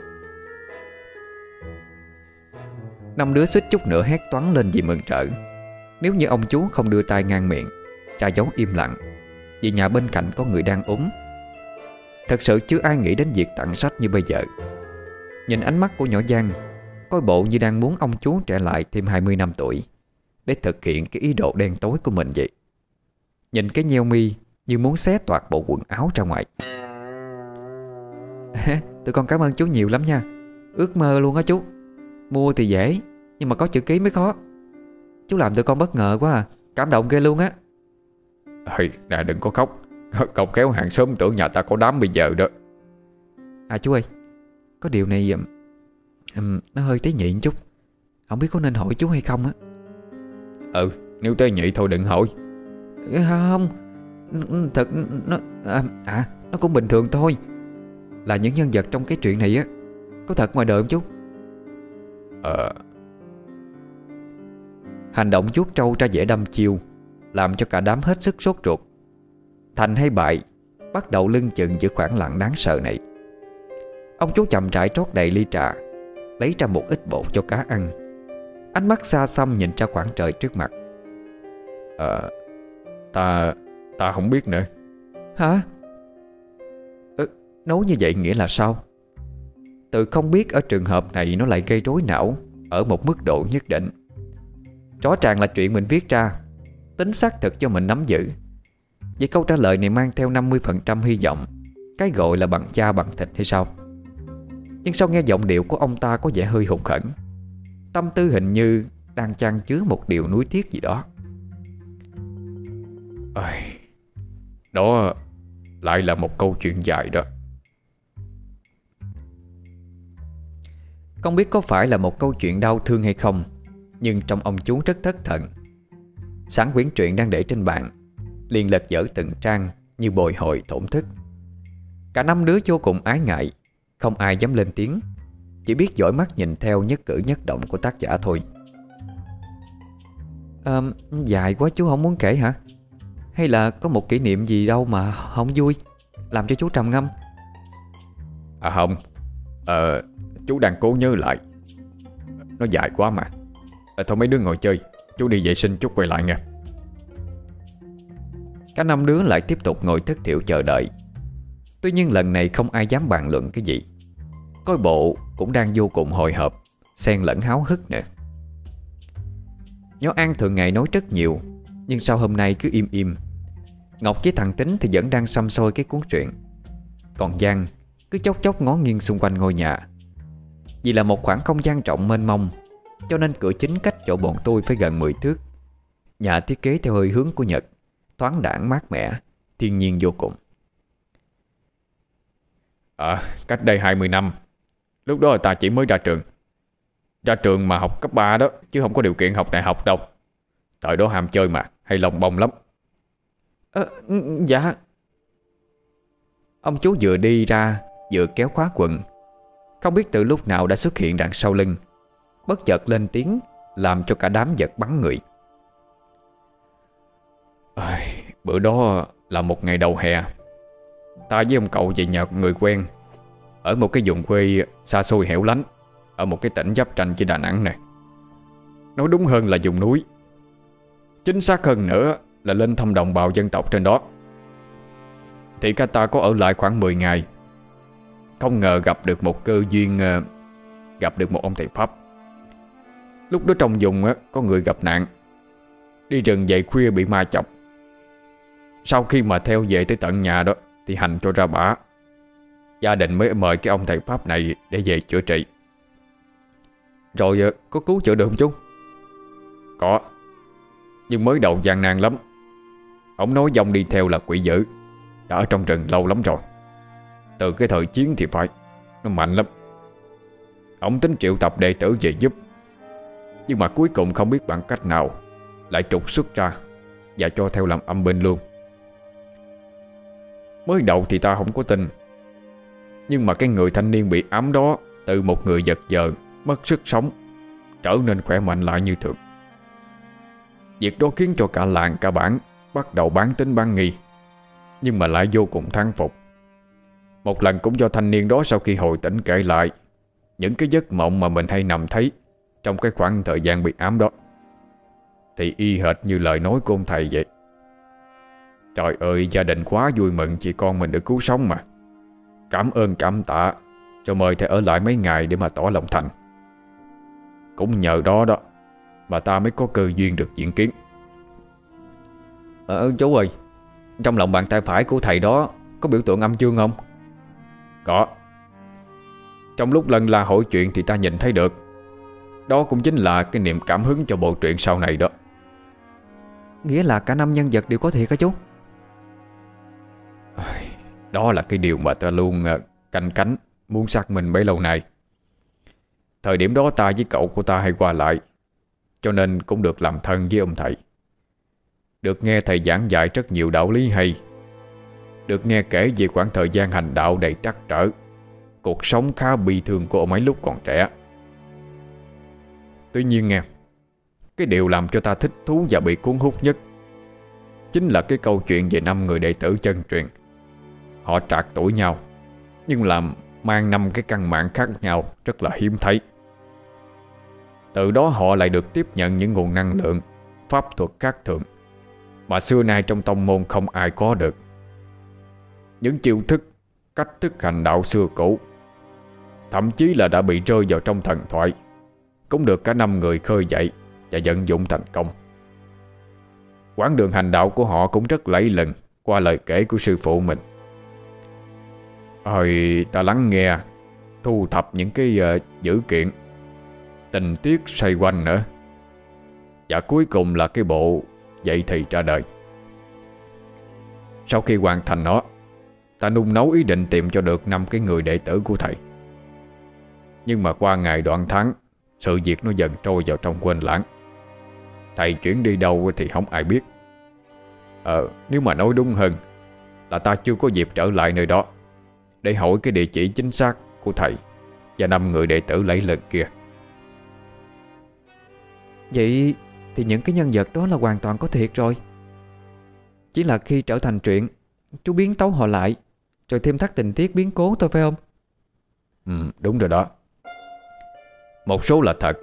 Năm đứa xích chút nữa hét toán lên vì mừng trở. Nếu như ông chú không đưa tay ngang miệng Cha giấu im lặng vì nhà bên cạnh có người đang ốm. Thật sự chứ ai nghĩ đến việc tặng sách như bây giờ. Nhìn ánh mắt của nhỏ Giang, Coi bộ như đang muốn ông chú trẻ lại thêm 20 năm tuổi, Để thực hiện cái ý đồ đen tối của mình vậy. Nhìn cái nheo mi Như muốn xé toạc bộ quần áo ra ngoài. Tụi con cảm ơn chú nhiều lắm nha. Ước mơ luôn á chú. Mua thì dễ, Nhưng mà có chữ ký mới khó. Chú làm tụi con bất ngờ quá à. Cảm động ghê luôn á. Ê, nè đừng có khóc. Cậu kéo hàng xóm tưởng nhà ta có đám bây giờ đó. À chú ơi Có điều này um, Nó hơi tế nhị chút. Không biết có nên hỏi chú hay không á. Ừ nếu tế nhị thôi đừng hỏi. Không. Thật nó à, à nó cũng bình thường thôi. Là những nhân vật trong cái chuyện này á Có thật ngoài đời không chú? Ờ. Hành động chuốt trâu ra vẻ đâm chiêu Làm cho cả đám hết sức sốt ruột. Thành hay bại Bắt đầu lưng chừng giữa khoảng lặng đáng sợ này. Ông chú chậm rãi trót đầy ly trà Lấy ra một ít bột cho cá ăn. Ánh mắt xa xăm nhìn ra khoảng trời trước mặt. Ờ Ta Ta không biết nữa. Hả? Nói như vậy nghĩa là sao? Tự không biết ở trường hợp này Nó lại gây rối não Ở một mức độ nhất định. Rõ ràng là chuyện mình viết ra Tính xác thực cho mình nắm giữ. Vậy câu trả lời này mang theo 50% hy vọng Cái gọi là bằng cha bằng thịt hay sao? Nhưng sao nghe giọng điệu của ông ta có vẻ hơi hụt khẩn Tâm tư hình như Đang chan chứa một điều nuối tiếc gì đó. Ôi, Đó lại là một câu chuyện dài đó. Không biết có phải là một câu chuyện đau thương hay không Nhưng trong ông chú rất thất thần Sáng quyển truyện đang để trên bàn liền lật dở từng trang Như bồi hồi thổn thức Cả năm đứa vô cùng ái ngại Không ai dám lên tiếng Chỉ biết dõi mắt nhìn theo nhất cử nhất động của tác giả thôi. À, Dài quá chú không muốn kể hả? Hay là có một kỷ niệm gì đâu mà không vui Làm cho chú trầm ngâm? À không à, chú đang cố nhớ lại. Nó dài quá mà. À, Thôi mấy đứa ngồi chơi. Chú đi vệ sinh chút quay lại nha Cả năm đứa lại tiếp tục ngồi thất thiểu chờ đợi. Tuy nhiên lần này không ai dám bàn luận cái gì. Coi bộ cũng đang vô cùng hồi hộp, Xen lẫn háo hức nữa. Nhó An thường ngày nói rất nhiều, Nhưng sao hôm nay cứ im im. Ngọc với thằng Tính thì vẫn đang xăm soi cái cuốn truyện. Còn Giang cứ chốc chốc ngó nghiêng xung quanh ngôi nhà. Vì là một khoảng không gian trọng mênh mông cho nên cửa chính cách chỗ bọn tôi phải gần 10 thước. Nhà thiết kế theo hơi hướng của Nhật Thoáng đảng mát mẻ Thiên nhiên vô cùng. À cách đây 20 năm. Lúc đó ta chỉ mới ra trường. Ra trường mà học cấp 3 đó Chứ không có điều kiện học đại học đâu. Thời đó ham chơi mà Hay lòng bông lắm. À, Dạ. Ông chú vừa đi ra Vừa kéo khóa quần. Không biết từ lúc nào đã xuất hiện đằng sau lưng Bất chợt lên tiếng Làm cho cả đám giật bắn người. À, Bữa đó là một ngày đầu hè. Ta với ông cậu về nhà người quen Ở một cái vùng quê xa xôi hẻo lánh Ở một cái tỉnh giáp tranh với Đà Nẵng này Nói đúng hơn là vùng núi. Chính xác hơn nữa là lên thăm đồng bào dân tộc trên đó. Thì cả ta có ở lại khoảng 10 ngày. Không ngờ gặp được một cơ duyên ờ, Gặp được một ông thầy Pháp. Lúc đó trong vùng có người gặp nạn. Đi rừng dậy khuya bị ma chọc. Sau khi mà theo về tới tận nhà đó, Thì hành cho ra bả. Gia đình mới mời cái ông thầy Pháp này Để về chữa trị. Rồi ờ, có cứu chữa được không chú? Có. Nhưng mới đầu gian nan lắm. Ông nói dòng đi theo là quỷ dữ. Đã ở trong rừng lâu lắm rồi. Từ cái thời chiến thì phải. Nó mạnh lắm. Ông tính triệu tập đệ tử về giúp. Nhưng mà cuối cùng không biết bằng cách nào, Lại trục xuất ra Và cho theo làm âm bên luôn. Mới đầu thì ta không có tin, Nhưng mà cái người thanh niên bị ám đó Từ một người giật giờ, Mất sức sống, Trở nên khỏe mạnh lại như thường. Việc đó khiến cho cả làng, cả bản Bắt đầu bán tính bán nghi, Nhưng mà lại vô cùng thắng phục. Một lần cũng do thanh niên đó Sau khi hồi tỉnh kể lại, Những cái giấc mộng mà mình hay nằm thấy trong cái khoảng thời gian bị ám đó Thì y hệt như lời nói của ông thầy vậy. Trời ơi gia đình quá vui mừng Chị con mình được cứu sống mà. Cảm ơn cảm tạ Cho mời thầy ở lại mấy ngày để mà tỏ lòng thành. Cũng nhờ đó đó Mà ta mới có cơ duyên được diễn kiến. Ờ chú ơi Trong lòng bàn tay phải của thầy đó Có biểu tượng âm dương không? Có. Trong lúc lần la hỏi chuyện thì ta nhìn thấy được Đó cũng chính là cái niềm cảm hứng cho bộ truyện sau này đó. Nghĩa là cả năm nhân vật đều có thiệt hả chú? Đó là cái điều mà ta luôn ờ, canh cánh Muốn xác minh bấy lâu nay. Thời điểm đó ta với cậu của ta hay qua lại Cho nên cũng được làm thân với ông thầy. Được nghe thầy giảng dạy rất nhiều đạo lý hay. Được nghe kể về khoảng thời gian hành đạo đầy trắc trở. Cuộc sống khá bi thương của ông ấy lúc còn trẻ Tuy nhiên nghe, Cái điều làm cho ta thích thú và bị cuốn hút nhất Chính là cái câu chuyện về năm người đệ tử chân truyền. Họ trạc tuổi nhau, Nhưng làm mang năm cái căn mạng khác nhau Rất là hiếm thấy. Từ đó họ lại được tiếp nhận những nguồn năng lượng, Pháp thuật khác thường Mà xưa nay trong tông môn không ai có được. Những chiêu thức, Cách thức hành đạo xưa cũ, Thậm chí là đã bị rơi vào trong thần thoại. Cũng được cả năm người khơi dậy Và vận dụng thành công. Quãng đường hành đạo của họ cũng rất lẫy lần Qua lời kể của sư phụ mình. Ôi ta lắng nghe Thu thập những cái uh, dữ kiện Tình tiết xoay quanh nữa. Và cuối cùng là cái bộ Dậy thì ra đời. Sau khi hoàn thành nó Ta nung nấu ý định tìm cho được năm cái người đệ tử của thầy. Nhưng mà qua ngày đoạn tháng sự việc nó dần trôi vào trong quên lãng. Thầy chuyển đi đâu thì không ai biết. Ờ nếu mà nói đúng hơn Là ta chưa có dịp trở lại nơi đó Để hỏi cái địa chỉ chính xác của thầy Và năm người đệ tử lấy lần kia. Vậy thì những cái nhân vật đó là hoàn toàn có thiệt rồi. Chỉ là khi trở thành truyện Chú biến tấu họ lại Rồi thêm thắt tình tiết biến cố thôi phải không? Ừ đúng rồi đó một số là thật,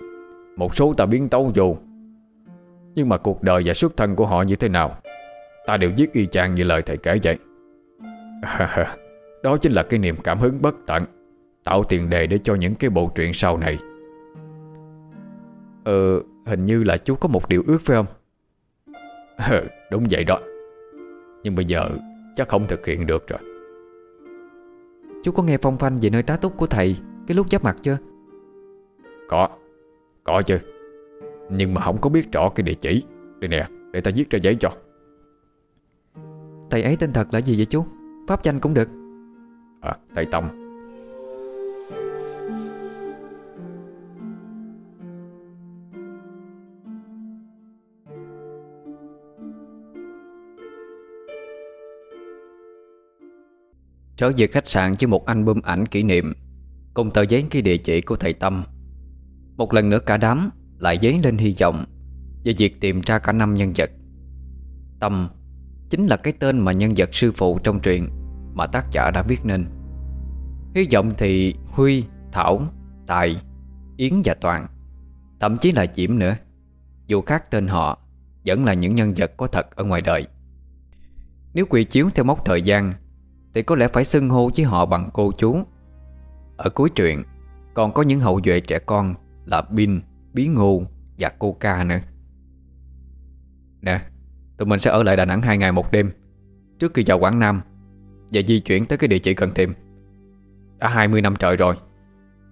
Một số ta biến tấu vô. Nhưng mà cuộc đời và xuất thân của họ như thế nào? Ta đều viết y chang như lời thầy kể vậy. Đó chính là cái niềm cảm hứng bất tận, Tạo tiền đề để cho những cái bộ truyện sau này. Ờ Hình như là chú có một điều ước phải không? Đúng vậy đó. Nhưng bây giờ chắc không thực hiện được rồi. Chú có nghe phong phanh về nơi tá túc của thầy Cái lúc giáp mặt chưa? Có Có chứ. Nhưng mà không có biết rõ cái địa chỉ. Đây nè Để ta viết ra giấy cho. Thầy ấy tên thật là gì vậy chú? Pháp danh cũng được. À thầy Tâm. Trở về khách sạn với một album ảnh kỷ niệm. Cùng tờ giấy ghi địa chỉ của thầy Tâm một lần nữa cả đám lại dấy lên hy vọng Về việc tìm ra cả năm nhân vật. Tâm Chính là cái tên mà nhân vật sư phụ trong truyện Mà tác giả đã viết nên. Hy vọng thì Huy, Thảo, Tài, Yến và Toàn Thậm chí là Diễm nữa Dù khác tên họ Vẫn là những nhân vật có thật ở ngoài đời. Nếu quy chiếu theo mốc thời gian thì có lẽ phải xưng hô với họ bằng cô chú. Ở cuối truyện Còn có những hậu duệ trẻ con là Bin, Bí Ngô và cô Ca nữa. Nè Tụi mình sẽ ở lại Đà Nẵng hai ngày một đêm Trước khi vào Quảng Nam Và di chuyển tới cái địa chỉ cần tìm. Đã 20 năm trời rồi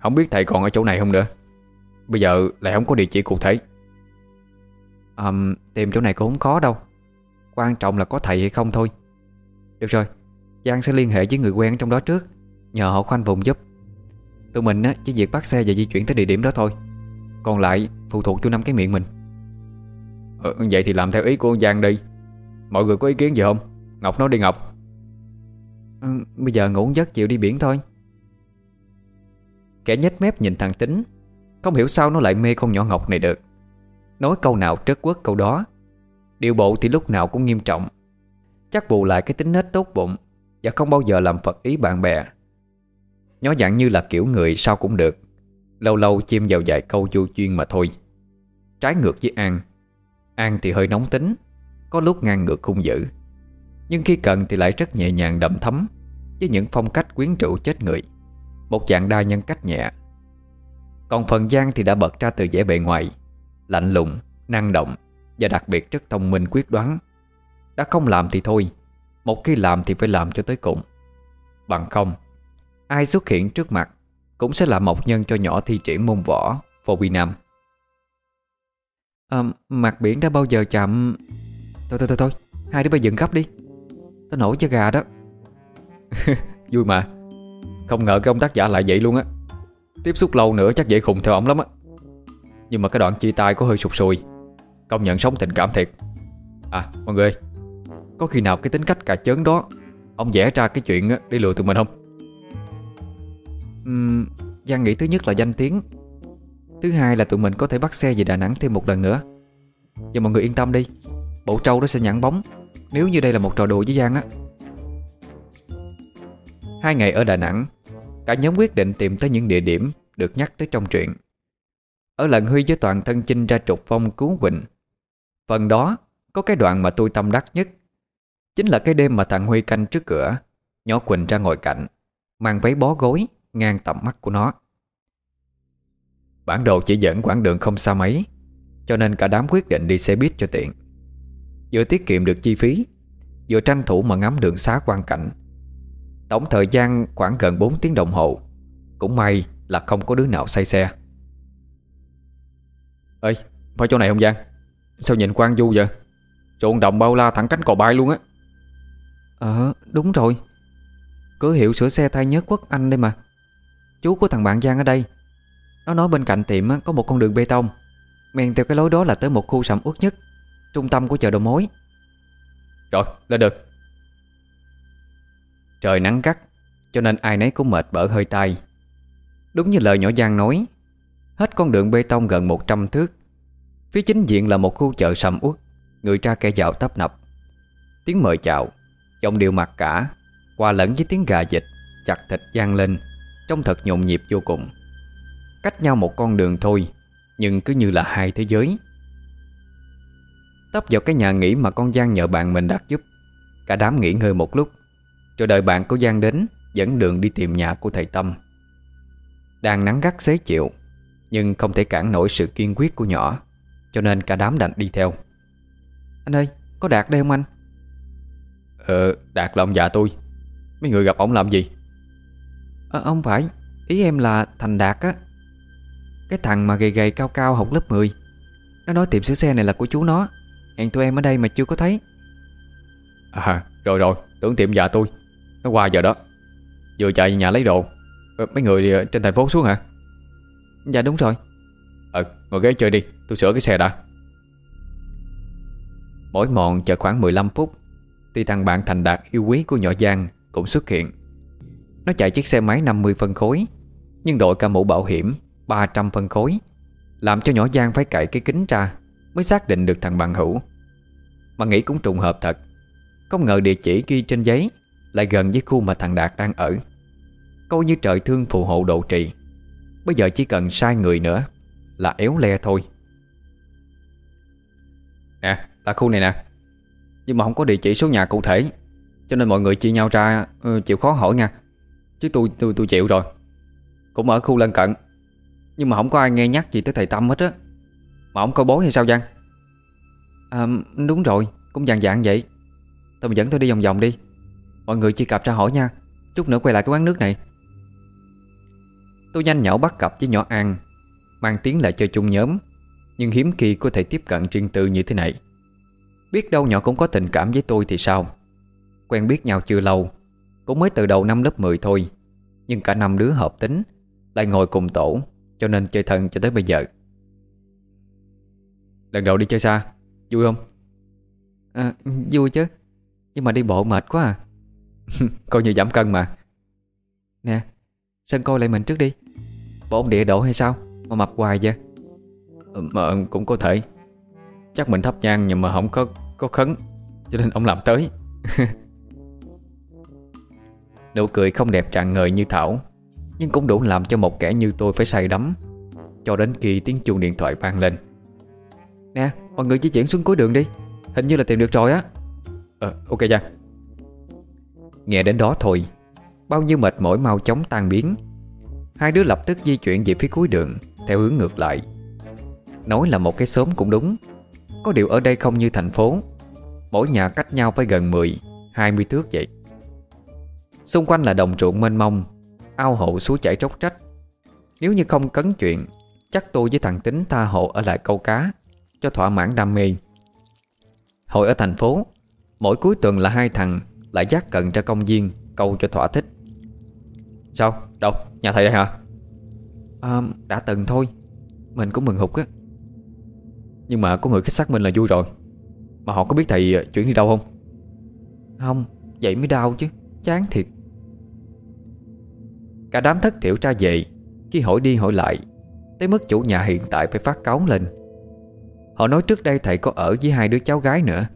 Không biết thầy còn ở chỗ này không nữa. Bây giờ lại không có địa chỉ cụ thể. À, Tìm chỗ này cũng không khó đâu. Quan trọng là có thầy hay không thôi. Được rồi Giang sẽ liên hệ với người quen trong đó trước Nhờ họ khoanh vùng giúp. Tụi mình á, chỉ việc bắt xe và di chuyển tới địa điểm đó thôi. Còn lại phụ thuộc vô năm cái miệng mình. Ừ, Vậy thì làm theo ý của Giang đi. Mọi người có ý kiến gì không? Ngọc nói đi Ngọc. Ừ, Bây giờ ngủ giấc chịu đi biển thôi. Kẻ nhếch mép nhìn thằng Tính. Không hiểu sao nó lại mê con nhỏ Ngọc này được. Nói câu nào trớt quất câu đó. Điều bộ thì lúc nào cũng nghiêm trọng. Chắc bù lại cái tính nết tốt bụng và không bao giờ làm phật ý bạn bè. Nó dạng như là kiểu người sao cũng được Lâu lâu chim vào vài câu vô chuyên mà thôi. Trái ngược với An An thì hơi nóng tính Có lúc ngang ngược hung dữ. Nhưng khi cần thì lại rất nhẹ nhàng đậm thấm Với những phong cách quyến rũ chết người Một dạng đa nhân cách nhẹ. Còn phần Giang thì đã bật ra từ vẻ bề ngoài Lạnh lùng, năng động Và đặc biệt rất thông minh quyết đoán. Đã không làm thì thôi một khi làm thì phải làm cho tới cùng. Bằng không Ai xuất hiện trước mặt cũng sẽ là mộc nhân cho nhỏ thi triển môn võ Vô Bi Nam. À, Mặt biển đã bao giờ chạm? Thôi thôi thôi thôi Hai đứa bay dựng gấp đi. Tao nổi cho gà đó. Vui mà. Không ngờ cái ông tác giả lại vậy luôn á. Tiếp xúc lâu nữa chắc dễ khùng theo ổng lắm á. Nhưng mà cái đoạn chia tay có hơi sụt sùi. Công nhận sống tình cảm thiệt. À mọi người có khi nào cái tính cách cà chớn đó Ông vẽ ra cái chuyện để lừa tụi mình không? Uhm, Giang nghĩ thứ nhất là danh tiếng. Thứ hai là tụi mình có thể bắt xe về Đà Nẵng thêm một lần nữa. Và mọi người yên tâm đi Bộ trâu đó sẽ nhẵn bóng. Nếu như đây là một trò đùa với Giang á. Hai ngày ở Đà Nẵng Cả nhóm quyết định tìm tới những địa điểm Được nhắc tới trong truyện. Ở lần Huy với toàn thân chinh ra trục phong cứu Quỳnh. Phần đó Có cái đoạn mà tôi tâm đắc nhất. Chính là cái đêm mà thằng Huy canh trước cửa Nhỏ Quỳnh ra ngồi cạnh Mang váy bó gối. Ngang tầm mắt của nó. Bản đồ chỉ dẫn quãng đường không xa mấy Cho nên cả đám quyết định đi xe buýt cho tiện. Vừa tiết kiệm được chi phí Vừa tranh thủ mà ngắm đường xá quan cảnh. Tổng thời gian khoảng gần 4 tiếng đồng hồ Cũng may là không có đứa nào say xe. Ê, phải chỗ này không Giang? Sao nhìn quan du vậy? Trộn động bao la thẳng cánh cò bay luôn á. Ờ, đúng rồi. Cứ hiệu sửa xe thay nhớ quốc Anh đây mà. Chú của thằng bạn Giang ở đây. Nó nói bên cạnh tiệm có một con đường bê tông. Men theo cái lối đó là tới một khu sầm uất nhất Trung tâm của chợ đầu mối. Rồi, lên được Trời nắng gắt Cho nên ai nấy cũng mệt bở hơi tay. Đúng như lời nhỏ Giang nói Hết con đường bê tông gần 100 thước. Phía chính diện là một khu chợ sầm uất Người ra kẻ dạo tấp nập. Tiếng mời chào Giọng điệu mặc cả Qua lẫn với tiếng gà dịch Chặt thịt gian lên Trông thật nhộn nhịp vô cùng. Cách nhau một con đường thôi Nhưng cứ như là hai thế giới. Tấp vào cái nhà nghỉ mà con Giang nhờ bạn mình đặt giúp. Cả đám nghỉ ngơi một lúc Rồi đợi bạn của Giang đến Dẫn đường đi tìm nhà của thầy Tâm. Đang nắng gắt xế chịu Nhưng không thể cản nổi sự kiên quyết của nhỏ Cho nên cả đám đành đi theo. Anh ơi, có Đạt đây không anh? Ờ, Đạt là ông già tôi. Mấy người gặp ông làm gì? À, không phải. Ý em là Thành Đạt á. Cái thằng mà gầy gầy cao cao học lớp 10 Nó nói tiệm sửa xe này là của chú nó. Hẹn tụi em ở đây mà chưa có thấy. À, rồi rồi, tưởng tiệm già tôi. Nó qua giờ đó. Vừa chạy về nhà lấy đồ. Ờ, Mấy người trên thành phố xuống hả? Dạ đúng rồi. Ờ, ngồi ghế chơi đi, tôi sửa cái xe đã. Mỗi mòn chờ khoảng 15 phút Thì thằng bạn thành đạt yêu quý của nhỏ Giang Cũng xuất hiện nó chạy chiếc xe máy 50 phân khối Nhưng đội cả mũ bảo hiểm 300 phân khối Làm cho nhỏ Giang phải cậy cái kính ra Mới xác định được thằng bằng hữu. Mà nghĩ cũng trùng hợp thật Không ngờ địa chỉ ghi trên giấy Lại gần với khu mà thằng Đạt đang ở. Coi như trời thương phù hộ độ trì Bây giờ chỉ cần sai người nữa Là éo le thôi. Nè, là khu này nè. Nhưng mà không có địa chỉ số nhà cụ thể Cho nên mọi người chia nhau ra ừ, Chịu khó hỏi nha. Chứ tôi tôi tôi chịu rồi. Cũng ở khu lân cận. Nhưng mà không có ai nghe nhắc gì tới thầy Tâm hết á. Mà không coi bối hay sao Giang? À, Đúng rồi, cũng dạng dạng vậy. Tôi dẫn tôi đi vòng vòng đi. Mọi người chia cặp ra hỏi nha. Chút nữa quay lại cái quán nước này. Tôi nhanh nhảu bắt cặp với nhỏ An Mang tiếng lại chơi chung nhóm Nhưng hiếm khi có thể tiếp cận riêng tư như thế này. Biết đâu nhỏ cũng có tình cảm với tôi thì sao? Quen biết nhau chưa lâu cũng mới từ đầu năm lớp 10 thôi. Nhưng cả năm đứa hợp tính Lại ngồi cùng tổ Cho nên chơi thân cho tới bây giờ. Lần đầu đi chơi xa Vui không? à, Vui chứ. Nhưng mà đi bộ mệt quá à. Coi như giảm cân mà. Nè sân coi lại mình trước đi. Bộ ông địa độ hay sao? Mà mập hoài vậy. Ừ, mà cũng có thể. Chắc mình thấp nhang nhưng mà không có có khấn Cho nên ông làm tới. Nụ cười không đẹp tràn ngời như Thảo, Nhưng cũng đủ làm cho một kẻ như tôi phải say đắm. Cho đến khi tiếng chuông điện thoại vang lên. Nè, mọi người di chuyển xuống cuối đường đi. Hình như là tìm được rồi á. Ờ ok Giang. Nghe đến đó thôi, Bao nhiêu mệt mỏi mau chóng tan biến. Hai đứa lập tức di chuyển về phía cuối đường, Theo hướng ngược lại. Nói là một cái xóm cũng đúng. Có điều ở đây không như thành phố. Mỗi nhà cách nhau phải gần 10 20 thước vậy. Xung quanh là đồng ruộng mênh mông Ao hộ suối chảy tróc trách Nếu như không cấn chuyện Chắc tôi với thằng Tính tha hộ ở lại câu cá Cho thỏa mãn đam mê Hồi ở thành phố Mỗi cuối tuần là hai thằng Lại dắt cận ra công viên Câu cho thỏa thích Sao? Đâu? Nhà thầy đây hả? à, Đã từng thôi Mình cũng mừng hụt á Nhưng mà có người khách xác mình là vui rồi Mà họ có biết thầy chuyển đi đâu không? Không Vậy mới đau chứ Chán thiệt Cả đám thất thiểu tra về. Khi hỏi đi hỏi lại, Tới mức chủ nhà hiện tại phải phát cáo lên. Họ nói trước đây thầy có ở với hai đứa cháu gái nữa,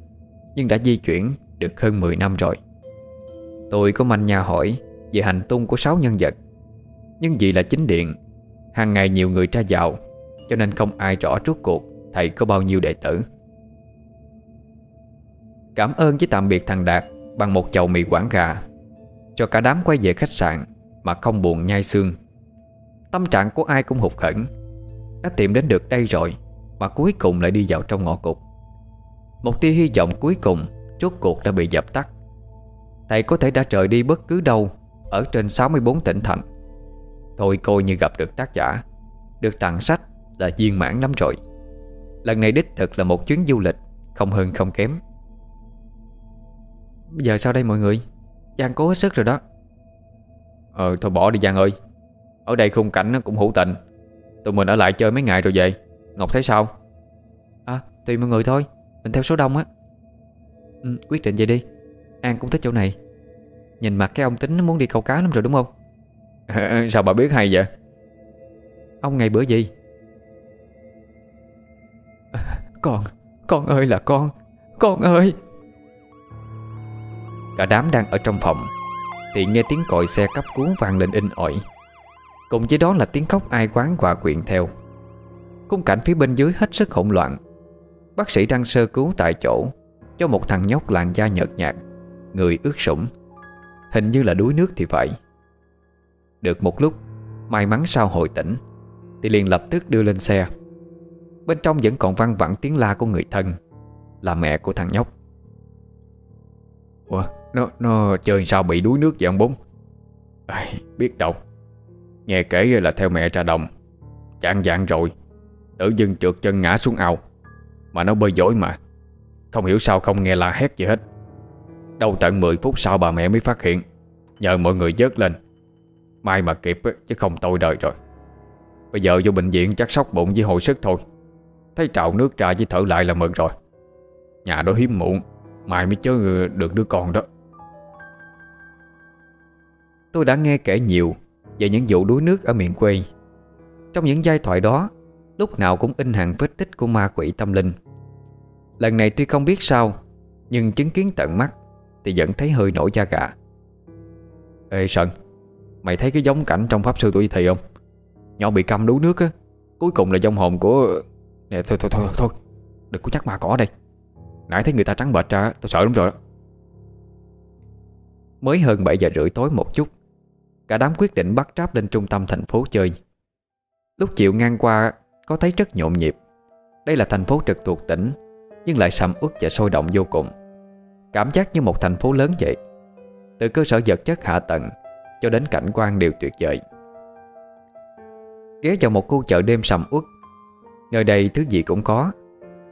Nhưng đã di chuyển được hơn 10 năm rồi. Tôi có manh nhà hỏi Về hành tung của sáu nhân vật. Nhưng vì là chính điện, hàng ngày nhiều người tra dạo, Cho nên không ai rõ rốt cuộc Thầy có bao nhiêu đệ tử. Cảm ơn với tạm biệt thằng Đạt Bằng một chậu mì quảng gà, Cho cả đám quay về khách sạn. Mà không buồn nhai xương. Tâm trạng của ai cũng hụt hẫng. Đã tìm đến được đây rồi, Mà cuối cùng lại đi vào trong ngõ cụt. Một tia hy vọng cuối cùng Rốt cuộc đã bị dập tắt. Thầy có thể đã trời đi bất cứ đâu, Ở trên 64 tỉnh thành. Thôi coi như gặp được tác giả, Được tặng sách là viên mãn lắm rồi. Lần này đích thực là một chuyến du lịch, Không hơn không kém. Bây giờ sao đây mọi người? Giang cố hết sức rồi đó. Ờ thôi bỏ đi Giang ơi. Ở đây khung cảnh nó cũng hữu tình. Tụi mình ở lại chơi mấy ngày rồi về. Ngọc thấy sao? À tùy mọi người thôi. Mình theo số đông á. Ừ, Quyết định vậy đi. An cũng thích chỗ này. Nhìn mặt cái ông tính nó muốn đi câu cá lắm rồi đúng không? Sao bà biết hay vậy? Ông ngày bữa gì? Con Con ơi là con. Con ơi. Cả đám đang ở trong phòng thì nghe tiếng còi xe cấp cứu vang lên in ỏi. Cùng với đó là tiếng khóc ai quán hòa quyện theo. Khung cảnh phía bên dưới hết sức hỗn loạn. Bác sĩ đang sơ cứu tại chỗ, Cho một thằng nhóc làn da nhợt nhạt, Người ướt sũng. Hình như là đuối nước thì phải. Được một lúc, May mắn sau hồi tỉnh, Thì liền lập tức đưa lên xe. Bên trong vẫn còn văng vẳng tiếng la của người thân, Là mẹ của thằng nhóc. Ủa? Nó, nó chơi sao bị đuối nước vậy ông Bốn? À, Biết đâu. Nghe kể là theo mẹ ra đồng. Chạng dạng rồi. Tự dưng trượt chân ngã xuống ao. Mà nó bơi dối mà. Không hiểu sao không nghe la hét gì hết. Đâu tận 10 phút sau bà mẹ mới phát hiện. Nhờ mọi người dớt lên. Mai mà kịp chứ không tôi đời rồi. Bây giờ vô bệnh viện chắc sốc bụng với hồi sức thôi. Thấy trào nước ra với thở lại là mừng rồi. Nhà đó hiếm muộn. Mai mới chớ được đứa con đó. Tôi đã nghe kể nhiều Về những vụ đuối nước ở miền quê. Trong những giai thoại đó, Lúc nào cũng in hàng vết tích của ma quỷ tâm linh. Lần này tuy không biết sao, Nhưng chứng kiến tận mắt Thì vẫn thấy hơi nổi da gà. Ê Sơn, Mày thấy cái giống cảnh trong Pháp Sư tuổi thị không? Nhỏ bị câm đuối nước á, Cuối cùng là dông hồn của Nè, thôi thôi thôi thôi, Đừng có chắc ma cỏ đây. Nãy thấy người ta trắng bệch ra Tôi sợ lắm rồi đó. Mới hơn 7 giờ rưỡi tối một chút Cả đám quyết định bắt tráp lên trung tâm thành phố chơi. Lúc chịu ngang qua, Có thấy rất nhộn nhịp. Đây là thành phố trực thuộc tỉnh, Nhưng lại sầm uất và sôi động vô cùng. Cảm giác như một thành phố lớn vậy. Từ cơ sở vật chất hạ tầng, Cho đến cảnh quan đều tuyệt vời. Ghé vào một khu chợ đêm sầm uất. Nơi đây thứ gì cũng có,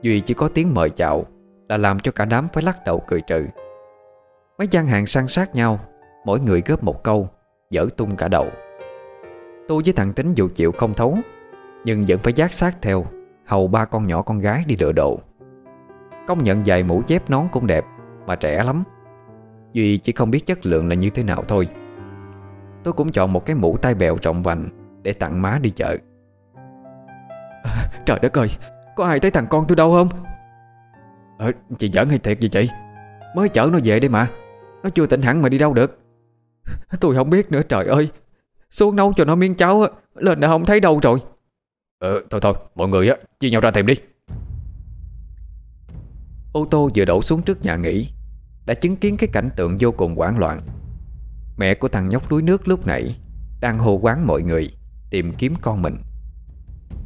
Duy chỉ có tiếng mời chào Là làm cho cả đám phải lắc đầu cười trừ. Mấy gian hàng săn sát nhau, Mỗi người góp một câu. Dở tung cả đầu. Tôi với thằng tính dù chịu không thấu Nhưng vẫn phải giác sát theo Hầu ba con nhỏ con gái đi lựa độ Công nhận giày mũ dép nón cũng đẹp Mà trẻ lắm. Duy chỉ không biết chất lượng là như thế nào thôi. Tôi cũng chọn một cái mũ tai bèo rộng vành Để tặng má đi chợ. À, Trời đất ơi Có ai thấy thằng con tôi đâu không? À, Chị giỡn hay thiệt vậy chị? Mới chở nó về đây mà Nó chưa tỉnh hẳn mà đi đâu được. Tôi không biết nữa trời ơi. Xuống nấu cho nó miếng cháo Lên đã không thấy đâu rồi. Ờ thôi thôi mọi người á chia nhau ra tìm đi. Ô tô vừa đổ xuống trước nhà nghỉ Đã chứng kiến cái cảnh tượng vô cùng hoảng loạn. Mẹ của thằng nhóc đuối nước lúc nãy Đang hô quán mọi người Tìm kiếm con mình.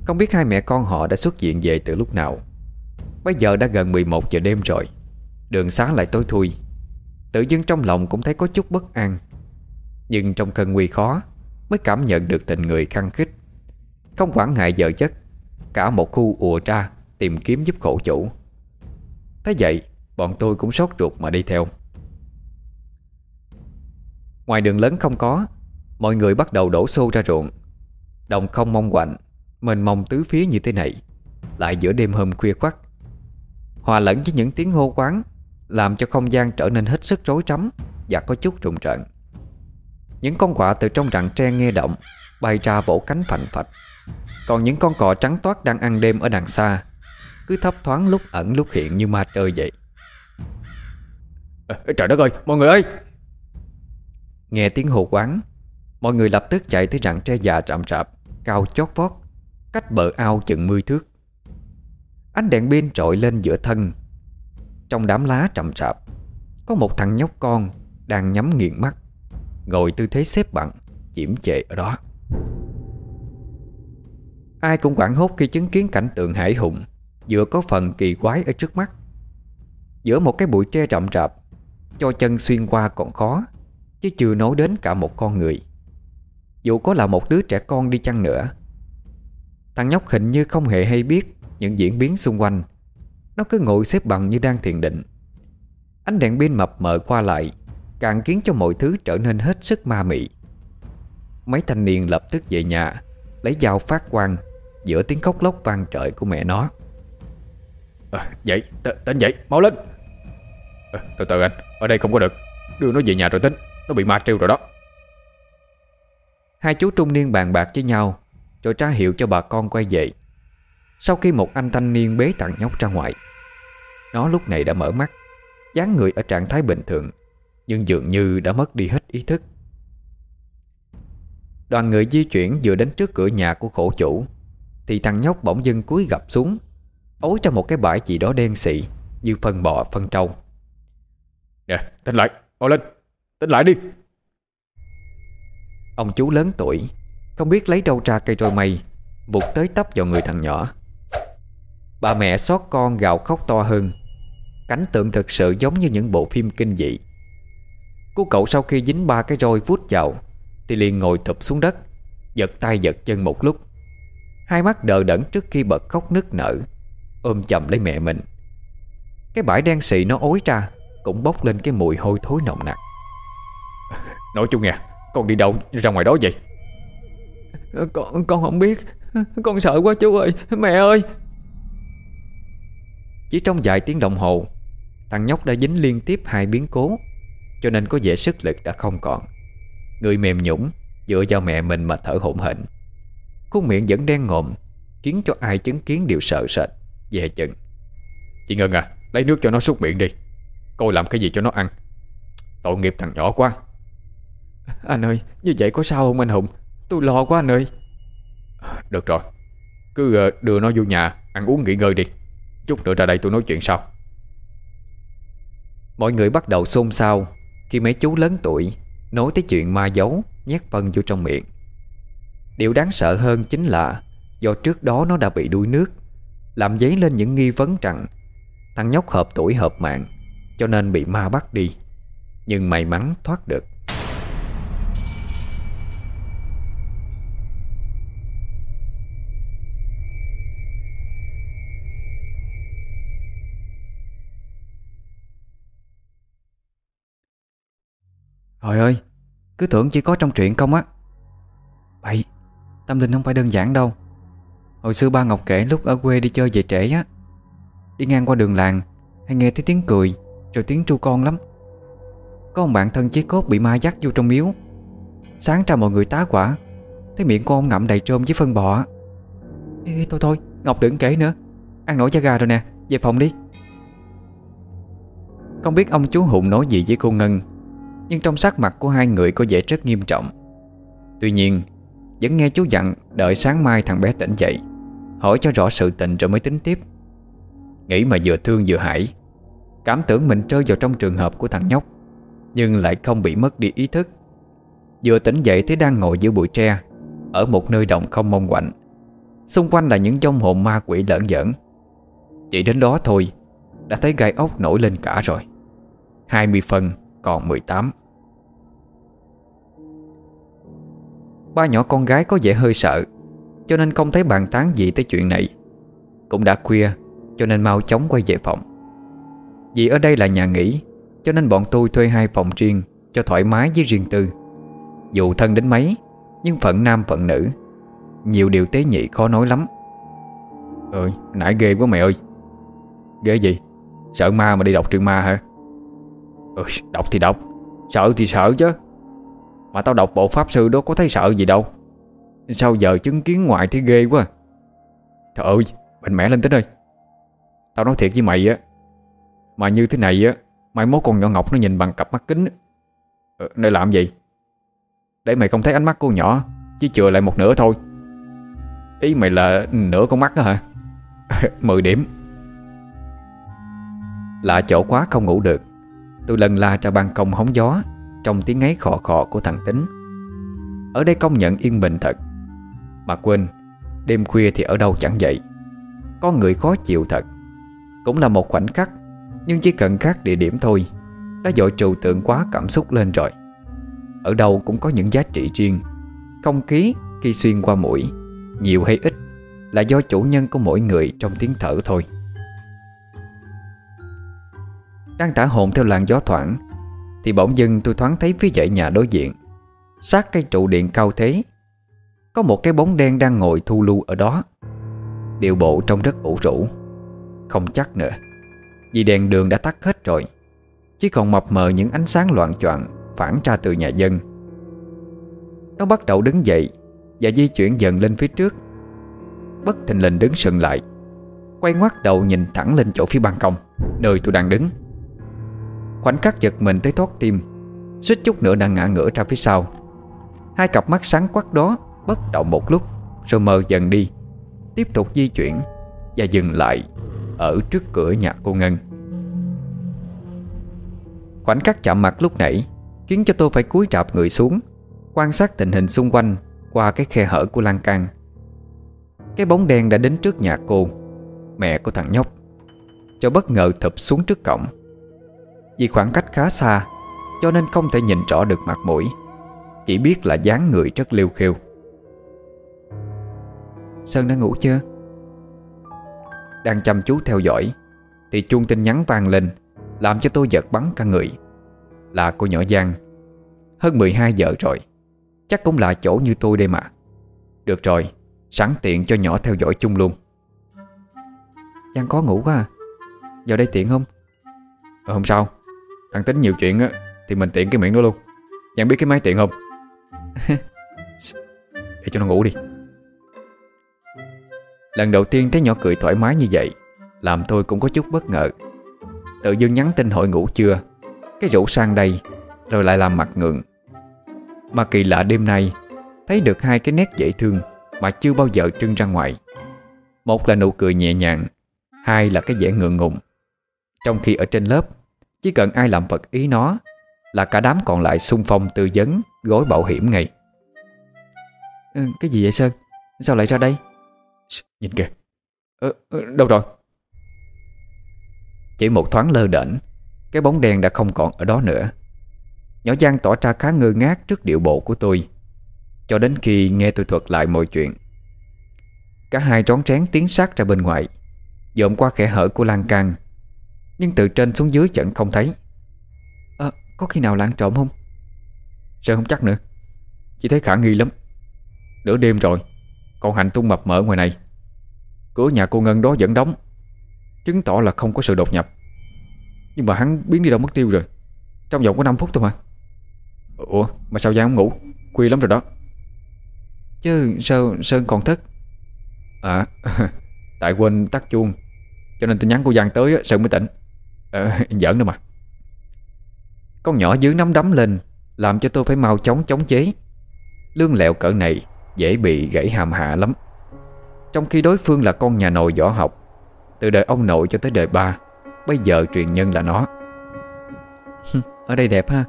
Không biết hai mẹ con họ đã xuất hiện về từ lúc nào. Bây giờ đã gần 11 giờ đêm rồi Đường xá lại tối thui. Tự dưng trong lòng cũng thấy có chút bất an nhưng trong cơn nguy khó, Mới cảm nhận được tình người khăng khích Không quản ngại giờ giấc, Cả một khu ùa ra Tìm kiếm giúp khổ chủ. Thế vậy, bọn tôi cũng sốt ruột mà đi theo. Ngoài đường lớn không có, Mọi người bắt đầu đổ xô ra ruộng. Đồng không mong quạnh Mình mong tứ phía như thế này, Lại giữa đêm hôm khuya khoắt. Hòa lẫn với những tiếng hô quán, Làm cho không gian trở nên hết sức rối rắm Và có chút trùng trận. Những con quạ từ trong rặng tre nghe động Bay ra vỗ cánh phành phạch. Còn những con cọ trắng toát đang ăn đêm ở đằng xa Cứ thấp thoáng lúc ẩn lúc hiện như ma trời vậy. À, Trời đất ơi mọi người ơi! Nghe tiếng hồ quán Mọi người lập tức chạy tới rặng tre già rậm rạp Cao chót vót Cách bờ ao chừng mươi thước. Ánh đèn pin trội lên giữa thân. Trong đám lá trầm rạp Có một thằng nhóc con Đang nhắm nghiền mắt Ngồi tư thế xếp bằng Chiểm chệ ở đó. Ai cũng quảng hốt khi chứng kiến cảnh tượng hải hùng Vừa có phần kỳ quái ở trước mắt. Giữa một cái bụi tre rậm rạp, Cho chân xuyên qua còn khó, Chứ chưa nói đến cả một con người. Dù có là một đứa trẻ con đi chăng nữa, Thằng nhóc hình như không hề hay biết Những diễn biến xung quanh. Nó cứ ngồi xếp bằng như đang thiền định. Ánh đèn pin mập mờ qua lại Càng khiến cho mọi thứ trở nên hết sức ma mị. Mấy thanh niên lập tức về nhà Lấy dao phát quang Giữa tiếng khóc lóc vang trời của mẹ nó. À, Dậy, tỉnh dậy, mau lên. À, Từ từ anh, ở đây không có được Đưa nó về nhà rồi tính Nó bị ma trêu rồi đó. Hai chú trung niên bàn bạc với nhau Rồi tra hiệu cho bà con quay về. Sau khi một anh thanh niên bế thằng nhóc ra ngoài Nó lúc này đã mở mắt dáng người ở trạng thái bình thường Nhưng dường như đã mất đi hết ý thức. Đoàn người di chuyển vừa đến trước cửa nhà của khổ chủ Thì thằng nhóc bỗng dưng cúi gập xuống Ối trong một cái bãi gì đó đen xị Như phân bò phân trâu. Nè tỉnh lại Mau lên Tỉnh lại đi. Ông chú lớn tuổi Không biết lấy đâu ra cây roi mây Vụt tới tấp vào người thằng nhỏ. Bà mẹ xót con gào khóc to hơn Cảnh tượng thực sự giống như những bộ phim kinh dị Cô cậu sau khi dính ba cái roi vút vào Thì liền ngồi thụp xuống đất Giật tay giật chân một lúc. Hai mắt đờ đẫn trước khi bật khóc nức nở Ôm chầm lấy mẹ mình. Cái bãi đen xị nó ối ra Cũng bốc lên cái mùi hôi thối nồng nặc. Nói chung nghe Con đi đâu ra ngoài đó vậy? Con con không biết Con sợ quá chú ơi Mẹ ơi. Chỉ trong vài tiếng đồng hồ Thằng nhóc đã dính liên tiếp hai biến cố Cho nên có vẻ sức lực đã không còn. Người mềm nhũng Dựa vào mẹ mình mà thở hổn hển. Khuôn miệng vẫn đen ngộm Khiến cho ai chứng kiến đều sợ sệt Về chừng. Chị Ngân à Lấy nước cho nó súc miệng đi. Coi làm cái gì cho nó ăn? Tội nghiệp thằng nhỏ quá. Anh ơi Như vậy có sao không anh Hùng? Tôi lo quá anh ơi. Được rồi. Cứ ờ, đưa nó vô nhà Ăn uống nghỉ ngơi đi. Chút nữa ra đây tôi nói chuyện sau. Mọi người bắt đầu xôn xao khi mấy chú lớn tuổi Nói tới chuyện ma giấu Nhét phân vô trong miệng. Điều đáng sợ hơn chính là Do trước đó nó đã bị đuối nước, Làm dấy lên những nghi vấn rằng Thằng nhóc hợp tuổi hợp mạng Cho nên bị ma bắt đi, Nhưng may mắn thoát được. Trời ơi Cứ tưởng chỉ có trong truyện không á. Bậy Tâm linh không phải đơn giản đâu. Hồi xưa ba Ngọc kể lúc ở quê đi chơi về trễ á. Đi ngang qua đường làng Hay nghe thấy tiếng cười Rồi tiếng tru con lắm. Có ông bạn thân chí cốt bị ma dắt vô trong miếu. Sáng ra mọi người tá quả Thấy miệng con ngậm đầy trôm với phân bò Ê, Thôi thôi Ngọc đừng kể nữa. Ăn nổi da gà rồi nè Về phòng đi. Không biết ông chú Hùng nói gì với cô Ngân. Nhưng trong sắc mặt của hai người có vẻ rất nghiêm trọng. Tuy nhiên, Vẫn nghe chú dặn Đợi sáng mai thằng bé tỉnh dậy, Hỏi cho rõ sự tình rồi mới tính tiếp. Nghĩ mà vừa thương vừa hãi, Cảm tưởng mình rơi vào trong trường hợp của thằng nhóc, Nhưng lại không bị mất đi ý thức. Vừa tỉnh dậy thấy đang ngồi giữa bụi tre, Ở một nơi động không mong quạnh. Xung quanh là những dông hồn ma quỷ lợn giỡn Chỉ đến đó thôi, Đã thấy gai ốc nổi lên cả rồi. 20 phần còn 18 Ba nhỏ con gái có vẻ hơi sợ, Cho nên không thấy bàn tán gì tới chuyện này. Cũng đã khuya, Cho nên mau chóng quay về phòng. Vì ở đây là nhà nghỉ, Cho nên bọn tôi thuê hai phòng riêng Cho thoải mái với riêng tư. Dù thân đến mấy, Nhưng phận nam phận nữ, Nhiều điều tế nhị khó nói lắm. Ơi nãy ghê quá mẹ ơi. Ghê gì? Sợ ma mà đi đọc truyện ma hả? Ừ, Đọc thì đọc Sợ thì sợ chứ. Mà tao đọc bộ pháp sư đó có thấy sợ gì đâu. Sao giờ chứng kiến ngoại thì ghê quá à? Trời ơi Bệnh mẽ lên tính ơi. Tao nói thiệt với mày á Mà như thế này á Mai mốt con nhỏ Ngọc nó nhìn bằng cặp mắt kính ờ, Để làm gì? Để mày không thấy ánh mắt cô nhỏ Chỉ chừa lại một nửa thôi. Ý mày là nửa con mắt đó hả? 10 điểm. Lạ chỗ quá không ngủ được. Tôi lần la ra ban công hóng gió, Trong tiếng ngáy khò khò của thằng Tính. Ở đây công nhận yên bình thật. Mà quên, Đêm khuya thì ở đâu chẳng vậy Có người khó chịu thật. Cũng là một khoảnh khắc, Nhưng chỉ cần khác địa điểm thôi, Đã dội trừu tượng quá cảm xúc lên rồi. Ở đâu cũng có những giá trị riêng. Không khí khi xuyên qua mũi, Nhiều hay ít, Là do chủ nhân của mỗi người trong tiếng thở thôi. Đang tả hồn theo làn gió thoảng, Thì bỗng dưng tôi thoáng thấy phía dãy nhà đối diện. Sát cây trụ điện cao thế, Có một cái bóng đen đang ngồi thu lưu ở đó. Điệu bộ trông rất ủ rũ, Không chắc nữa. Vì đèn đường đã tắt hết rồi, Chỉ còn mập mờ những ánh sáng loạn choạng Phản ra từ nhà dân. Nó bắt đầu đứng dậy Và di chuyển dần lên phía trước. Bất thình lình đứng sừng lại, Quay ngoắt đầu nhìn thẳng lên chỗ phía ban công, Nơi tôi đang đứng. Khoảnh khắc giật mình tới thoát tim. Suýt chút nữa đã ngã ngửa ra phía sau. Hai cặp mắt sáng quắc đó Bất động một lúc, Rồi mờ dần đi, Tiếp tục di chuyển Và dừng lại Ở trước cửa nhà cô Ngân. Khoảnh khắc chạm mặt lúc nãy Khiến cho tôi phải cúi rạp người xuống, Quan sát tình hình xung quanh Qua cái khe hở của lan can. Cái bóng đen đã đến trước nhà cô, Mẹ của thằng nhóc, Cho bất ngờ thụp xuống trước cổng. Vì khoảng cách khá xa Cho nên không thể nhìn rõ được mặt mũi. Chỉ biết là dáng người rất liêu khiêu Sơn đã ngủ chưa? Đang chăm chú theo dõi Thì chuông tin nhắn vang lên Làm cho tôi giật bắn cả người. Là cô nhỏ Giang. Hơn 12 giờ rồi Chắc cũng là chỗ như tôi đây mà. Được rồi Sẵn tiện cho nhỏ theo dõi chung luôn. Giang có ngủ quá à? Giờ đây tiện không? Ờ, không sao. Thằng tính nhiều chuyện á Thì mình tiện cái miệng đó luôn. Giang biết cái máy tiện không? Để cho nó ngủ đi. Lần đầu tiên thấy nhỏ cười thoải mái như vậy Làm tôi cũng có chút bất ngờ. Tự dưng nhắn tin hỏi ngủ chưa? Cái rủ sang đây Rồi lại làm mặt ngượng. Mà kỳ lạ đêm nay Thấy được hai cái nét dễ thương Mà chưa bao giờ trưng ra ngoài. Một là nụ cười nhẹ nhàng Hai là cái vẻ ngượng ngùng. Trong khi ở trên lớp Chỉ cần ai làm vật ý nó Là cả đám còn lại xung phong tư vấn Gói bảo hiểm ngay. Ừ, Cái gì vậy Sơn? Sao lại ra đây? Nhìn kìa. Ờ, Đâu rồi? Chỉ một thoáng lơ đễnh Cái bóng đen đã không còn ở đó nữa. Nhỏ Giang tỏ ra khá ngơ ngác Trước điệu bộ của tôi Cho đến khi nghe tôi thuật lại mọi chuyện. Cả hai trón trén tiến sát ra bên ngoài Dộm qua khe hở của lan can nhưng từ trên xuống dưới vẫn không thấy. À, Có khi nào lan trộm không? Sơn không chắc nữa. Chỉ thấy khả nghi lắm. Nửa đêm rồi Còn hành tung mập mở ngoài này. Cửa nhà cô Ngân đó vẫn đóng Chứng tỏ là không có sự đột nhập. Nhưng mà hắn biến đi đâu mất tiêu rồi. Trong vòng có 5 phút thôi mà. Ủa mà sao Giang không ngủ? Khuya lắm rồi đó. Chứ sao Sơn còn thức? À Tại quên tắt chuông. Cho nên tin nhắn của Giang tới Sơn mới tỉnh à, Giỡn nữa mà. Con nhỏ dưới nắm đấm lên Làm cho tôi phải mau chóng chống chế. Lương lẹo cỡ này Dễ bị gãy hàm hạ lắm. Trong khi đối phương là con nhà nội võ học Từ đời ông nội cho tới đời ba Bây giờ truyền nhân là nó. Ở đây đẹp ha.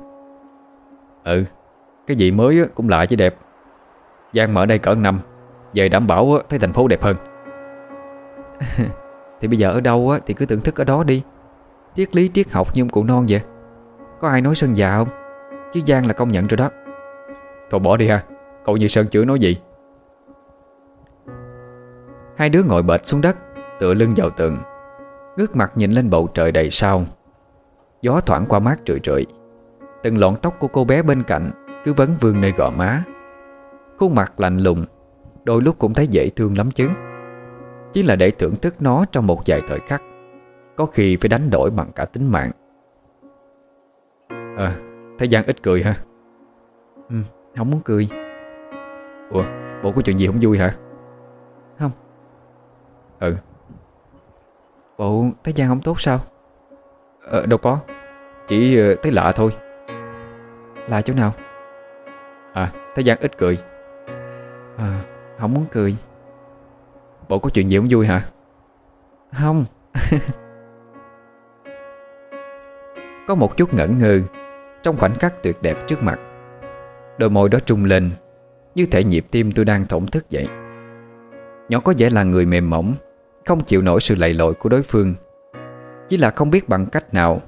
Ừ Cái gì mới cũng lạ chứ đẹp. Giang mở đây cỡ năm Về đảm bảo thấy thành phố đẹp hơn. Thì bây giờ ở đâu Thì cứ thưởng thức ở đó đi Triết lý triết học như ông cụ non vậy. Có ai nói Sơn già không? Chứ Giang là công nhận rồi đó. Thôi bỏ đi ha. Cậu như Sơn chửi nói gì? Hai đứa ngồi bệt xuống đất Tựa lưng vào tường. Ngước mặt nhìn lên bầu trời đầy sao. Gió thoảng qua mát rượi rượi. Từng lọn tóc của cô bé bên cạnh Cứ vấn vương nơi gò má. Khuôn mặt lạnh lùng Đôi lúc cũng thấy dễ thương lắm chứ. Chỉ là để thưởng thức nó trong một vài thời khắc Có khi phải đánh đổi bằng cả tính mạng. À Thấy Giang ít cười ha Ừ. Không muốn cười. Ủa Bộ có chuyện gì không vui hả? Không. Ừ. Bộ thấy Giang không tốt sao? Ờ đâu có. Chỉ uh, thấy lạ thôi. Là chỗ nào? À thấy Giang ít cười. À không muốn cười. Bộ có chuyện gì không vui hả? Không Có một chút ngẩn ngơ, Trong khoảnh khắc tuyệt đẹp trước mặt. Đôi môi đó trung lên, Như thể nhịp tim tôi đang thổn thức vậy. Nhỏ có vẻ là người mềm mỏng, Không chịu nổi sự lầy lội của đối phương. Chỉ là không biết bằng cách nào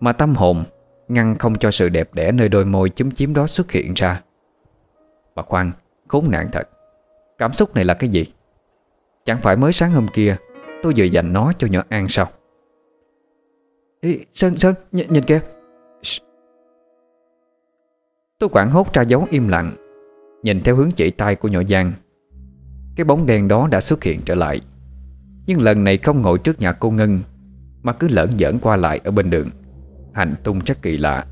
Mà tâm hồn Ngăn không cho sự đẹp đẽ nơi đôi môi chúm chiếm đó xuất hiện ra. Bà khoan Khốn nạn thật. Cảm xúc này là cái gì? Chẳng phải mới sáng hôm kia, Tôi vừa dành nó cho nhỏ An sao? Ê, Sơn, Sơn, nhìn, nhìn kìa. Tôi quảng hốt ra dấu im lặng Nhìn theo hướng chỉ tay của nhỏ Giang. Cái bóng đen đó đã xuất hiện trở lại. Nhưng lần này không ngồi trước nhà cô Ngân Mà cứ lỡn giỡn qua lại ở bên đường. Hành tung rất kỳ lạ.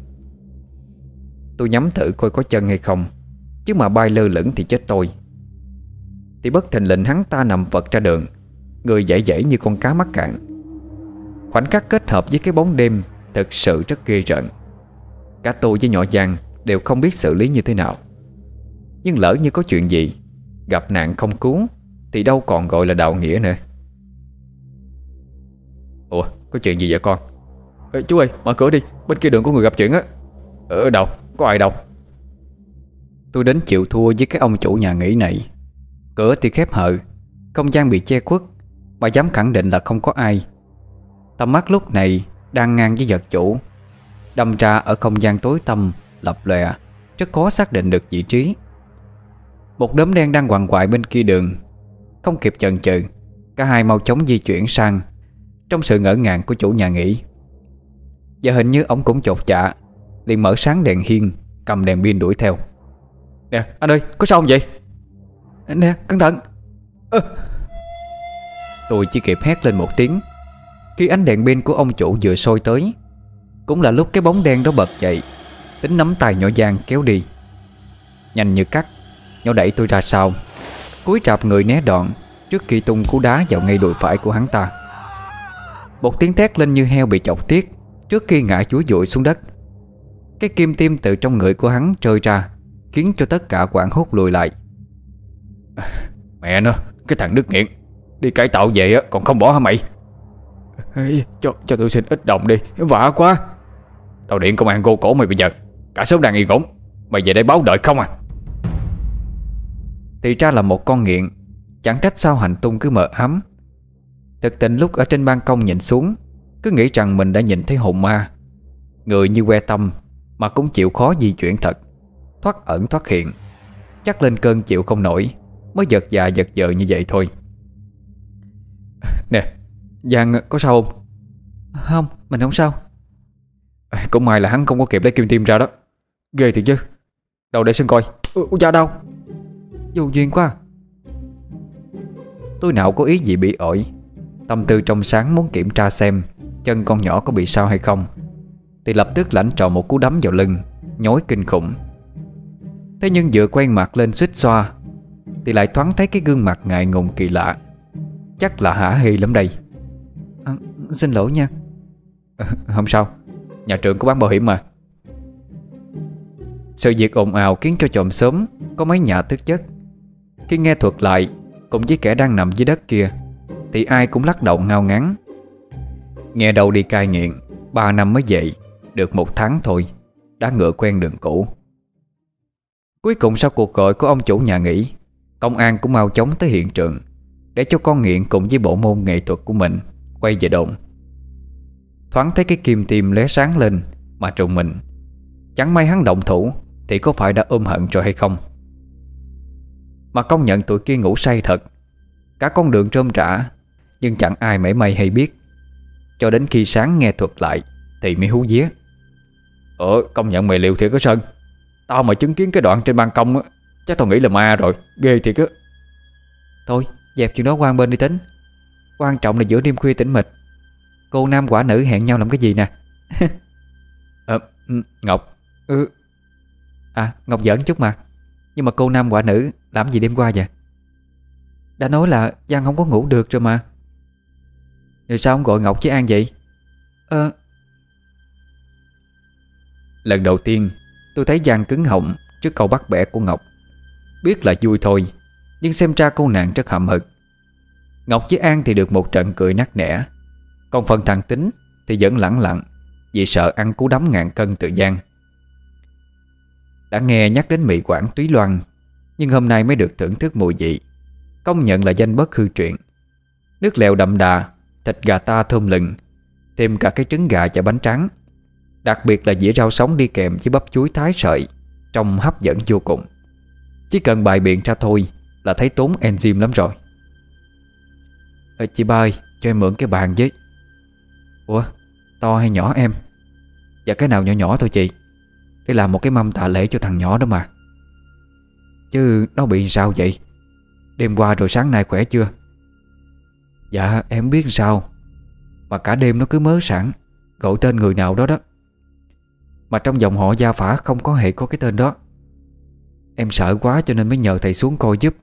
Tôi nhắm thử coi có chân hay không Chứ mà bay lơ lửng thì chết tôi. Thì bất thình lệnh hắn ta nằm vật ra đường Người dãy dãy như con cá mắc cạn. Khoảnh khắc kết hợp với cái bóng đêm Thực sự rất ghê rợn. Cả tôi với nhỏ Giang Đều không biết xử lý như thế nào. Nhưng lỡ như có chuyện gì Gặp nạn không cứu Thì đâu còn gọi là đạo nghĩa nữa. Ủa có chuyện gì vậy con? Ê, Chú ơi mở cửa đi Bên kia đường có người gặp chuyện á. Ở đâu? Có ai đâu? Tôi đến chịu thua với cái ông chủ nhà nghỉ này. Cửa thì khép hờ Không gian bị che khuất Bà dám khẳng định là không có ai Tầm mắt lúc này đang ngang với vật chủ. Đâm ra ở không gian tối tăm Lập lòe Rất khó xác định được vị trí. Một đốm đen đang quằn quại bên kia đường. Không kịp chần chừ Cả hai mau chóng di chuyển sang Trong sự ngỡ ngàng của chủ nhà nghỉ. Và hình như ông cũng chột dạ liền mở sáng đèn hiên Cầm đèn pin đuổi theo. Nè anh ơi có sao không vậy? Nè cẩn thận. À. Tôi chỉ kịp hét lên một tiếng khi ánh đèn pin của ông chủ vừa sôi tới, Cũng là lúc cái bóng đen đó bật dậy, Tính nắm tay nhỏ Giang kéo đi. Nhanh như cắt, Nhỏ đẩy tôi ra sau. Cúi trạp người né đoạn Trước khi tung cú đá vào ngay đùi phải của hắn ta. Một tiếng thét lên như heo bị chọc tiết Trước khi ngã chúa dụi xuống đất. Cái kim tim từ trong người của hắn trôi ra, Khiến cho tất cả quảng hốt lùi lại. Mẹ nó, Cái thằng Đức Nghiện, Đi cải tạo về còn không bỏ hả mày? Ê, cho, cho tôi xin ít đồng đi Vả quá. Tao điện công an cô cổ mày bây giờ Cả số đang yên ổn Mày về đây báo đợi không à? Thì ra là một con nghiện Chẳng trách sao hành tung cứ mờ ám. Thực tình lúc ở trên ban công nhìn xuống Cứ nghĩ rằng mình đã nhìn thấy hồn ma. Người như que tâm Mà cũng chịu khó di chuyển thật. Thoát ẩn thoát hiện Chắc lên cơn chịu không nổi Mới giật già giật dờ như vậy thôi. Nè Giang có sao không? Không mình không sao. Cũng may là hắn không có kịp lấy kim tim ra đó. Ghê thiệt chứ. Đâu để xin coi. Ủa da đâu? Vô duyên quá Tôi nào có ý gì bị ổi? Tâm tư trong sáng muốn kiểm tra xem Chân con nhỏ có bị sao hay không. Thì lập tức lãnh trò một cú đấm vào lưng Nhói kinh khủng. Thế nhưng vừa quen mặt lên suýt xoa Thì lại thoáng thấy cái gương mặt ngại ngùng kỳ lạ. Chắc là hả hê lắm đây à, Xin lỗi nha. À, Không sao. Nhà trường có bán bảo hiểm mà. Sự việc ồn ào khiến cho chồng sớm Có mấy nhà tức giấc. Khi nghe thuật lại Cùng với kẻ đang nằm dưới đất kia Thì ai cũng lắc đầu ngao ngắn Nghe đầu đi cai nghiện Ba năm mới dậy Được một tháng thôi Đã ngựa quen đường cũ. Cuối cùng sau cuộc gọi của ông chủ nhà nghỉ Công an cũng mau chóng tới hiện trường Để cho con nghiện cùng với bộ môn nghệ thuật của mình. Quay về đồn. Thoáng thấy cái kim tim lóe sáng lên Mà trùng mình. Chẳng may hắn động thủ Thì có phải đã ôm hận rồi hay không? Mà công nhận tụi kia ngủ say thật. Cả con đường trôm trả, Nhưng chẳng ai mảy may hay biết. Cho đến khi sáng nghe thuật lại Thì mới hú vía. Ờ công nhận mày liều thiệt có Sơn. Tao mà chứng kiến cái đoạn trên ban công á, Chắc tao nghĩ là ma rồi, Ghê thiệt á. Thôi, dẹp chuyện đó qua bên đi tính. Quan trọng là giữa đêm khuya tĩnh mịch. Cô nam quả nữ hẹn nhau làm cái gì nè? À, Ngọc. Ừ. À Ngọc giỡn chút mà. Nhưng mà cô nam quả nữ làm gì đêm qua vậy? Đã nói là Giang không có ngủ được rồi mà. Rồi sao không gọi Ngọc với An vậy? Ờ. Lần đầu tiên Tôi thấy Giang cứng họng Trước câu bắt bẻ của Ngọc. Biết là vui thôi Nhưng xem ra cô nàng rất hậm hực Ngọc với An thì được một trận cười nắc nẻ. Còn phần thằng Tính Thì vẫn lẳng lặng, Vì sợ ăn cú đấm ngàn cân từ Giang Đã nghe nhắc đến mị Quảng túy loan, Nhưng hôm nay mới được thưởng thức mùi vị. Công nhận là danh bất hư truyện Nước lèo đậm đà, Thịt gà ta thơm lừng, Thêm cả cái trứng gà và bánh trắng Đặc biệt là dĩa rau sống đi kèm với bắp chuối thái sợi, Trông hấp dẫn vô cùng. Chỉ cần bài biện ra thôi Là thấy tốn enzyme lắm rồi à, Chị ba ơi Cho em mượn cái bàn với. Ủa to hay nhỏ em? Dạ cái nào nhỏ nhỏ thôi chị. Để làm một cái mâm tạ lễ cho thằng nhỏ đó mà. Chứ nó bị sao vậy? Đêm qua rồi sáng nay khỏe chưa? Dạ em biết sao. Mà cả đêm nó cứ mớ sẵn Gọi tên người nào đó đó. Mà trong dòng họ gia phả không có hề có cái tên đó. Em sợ quá cho nên mới nhờ thầy xuống coi giúp.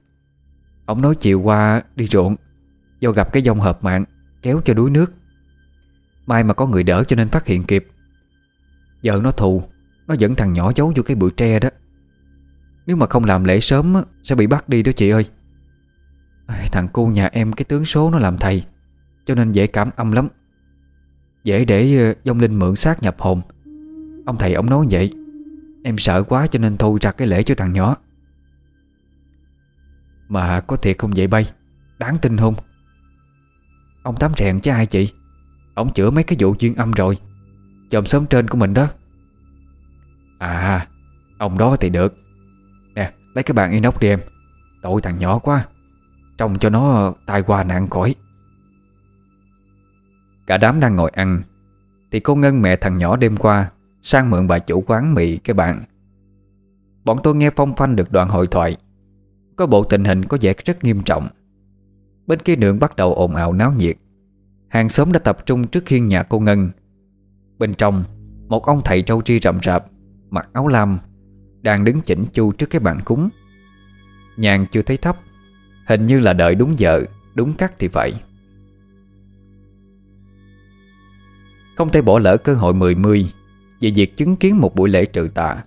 Ông nói chiều qua đi ruộng Do gặp cái dòng hợp mạng, Kéo cho đuối nước. Mai mà có người đỡ cho nên phát hiện kịp. Giờ nó thù, Nó dẫn thằng nhỏ giấu vô cái bụi tre đó. Nếu mà không làm lễ sớm Sẽ bị bắt đi đó chị ơi. Thằng cu nhà em cái tướng số nó làm thầy, Cho nên dễ cảm âm lắm. Dễ để ờ, dông linh mượn xác nhập hồn. Ông thầy ông nói vậy, Em sợ quá cho nên thu ra cái lễ cho thằng nhỏ. Mà có thiệt không vậy bay? Đáng tin không Ông Tám Rèn chứ ai chị? Ông chữa mấy cái vụ duyên âm rồi. Chồng sớm trên của mình đó. À Ông đó thì được. Nè, lấy cái bàn inox đi em. Tội thằng nhỏ quá. Trông cho nó tai qua nạn khỏi. Cả đám đang ngồi ăn. Thì cô Ngân mẹ thằng nhỏ đêm qua Sang mượn bà chủ quán mì cái bạn Bọn tôi nghe phong phanh được đoạn hội thoại. Có bộ tình hình có vẻ rất nghiêm trọng. Bên kia đường bắt đầu ồn ào náo nhiệt. Hàng xóm đã tập trung trước khiên nhà cô Ngân. Bên trong, Một ông thầy trâu tri rậm rạp, Mặc áo lam, Đang đứng chỉnh chu trước cái bàn cúng. Nhàn chưa thấy thấp, Hình như là đợi đúng giờ, Đúng cắt thì vậy. Không thể bỏ lỡ cơ hội mười mươi Về việc chứng kiến một buổi lễ trừ tạ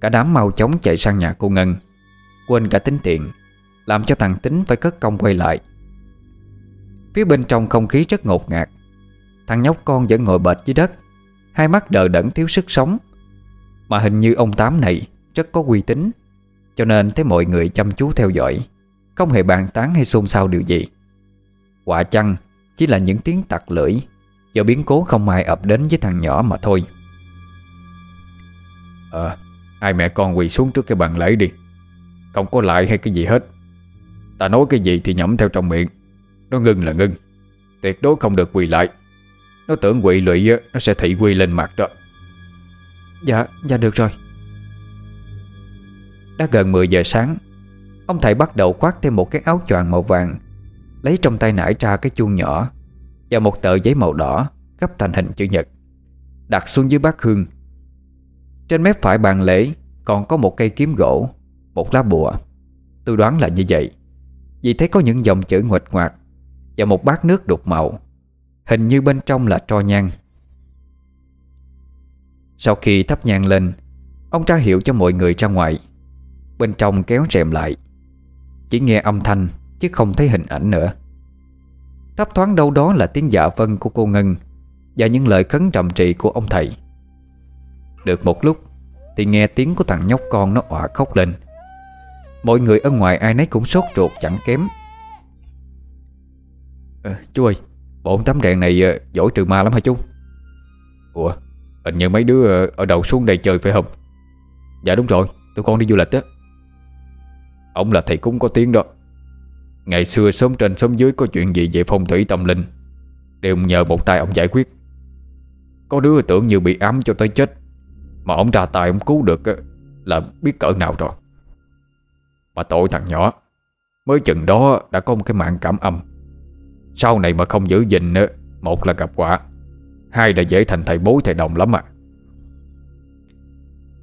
Cả đám mau chóng chạy sang nhà cô Ngân, Quên cả tính tiền, Làm cho thằng Tính phải cất công quay lại. Phía bên trong không khí rất ngột ngạt. Thằng nhóc con vẫn ngồi bệt dưới đất, Hai mắt đờ đẫn thiếu sức sống. Mà hình như ông Tám này Rất có uy tín, Cho nên thấy mọi người chăm chú theo dõi, Không hề bàn tán hay xôn xao điều gì. Quả chăng Chỉ là những tiếng tặc lưỡi Do biến cố không ai ập đến với thằng nhỏ mà thôi. Ờ Hai mẹ con quỳ xuống trước cái bàn lễ đi. Không có lại hay cái gì hết. Ta nói cái gì thì nhẩm theo trong miệng. Nó ngưng là ngưng. Tuyệt đối không được quỳ lại. Nó tưởng quỳ lụy Nó sẽ thị quy lên mặt đó. Dạ, dạ được rồi. Đã gần 10 giờ sáng Ông thầy bắt đầu khoác thêm một cái áo choàng màu vàng Lấy trong tay nải ra cái chuông nhỏ Và một tờ giấy màu đỏ Gấp thành hình chữ nhật Đặt xuống dưới bát hương. Trên mép phải bàn lễ Còn có một cây kiếm gỗ Một lá bùa. Tôi đoán là như vậy Vì thấy có những dòng chữ nguệch ngoạc và một bát nước đục màu, Hình như bên trong là tro nhang. Sau khi thắp nhang lên, Ông ra hiệu cho mọi người ra ngoài, Bên trong kéo rèm lại. Chỉ nghe âm thanh, Chứ không thấy hình ảnh nữa. Thấp thoáng đâu đó là tiếng dạ vân của cô Ngân Và những lời khấn trầm trị của ông thầy. Được một lúc, Thì nghe tiếng của thằng nhóc con nó òa khóc lên. Mọi người ở ngoài ai nấy cũng sốt ruột chẳng kém à, Chú ơi Bộ tấm đèn này ờ, giỏi trừ ma lắm hả chú? Ủa Hình như mấy đứa ờ, ở đầu xuống đây chơi phải không? Dạ đúng rồi Tụi con đi du lịch á. Ông là thầy cúng có tiếng đó. Ngày xưa sớm trên sớm dưới có chuyện gì về phong thủy tâm linh Đều nhờ một tay ông giải quyết. Có đứa tưởng như bị ám cho tới chết Mà ông ra tay ông cứu được Là biết cỡ nào rồi. Mà tội thằng nhỏ Mới chừng đó đã có một cái mạng cảm âm. Sau này mà không giữ gìn Một là gặp quả Hai là dễ thành thầy bối thầy đồng lắm à.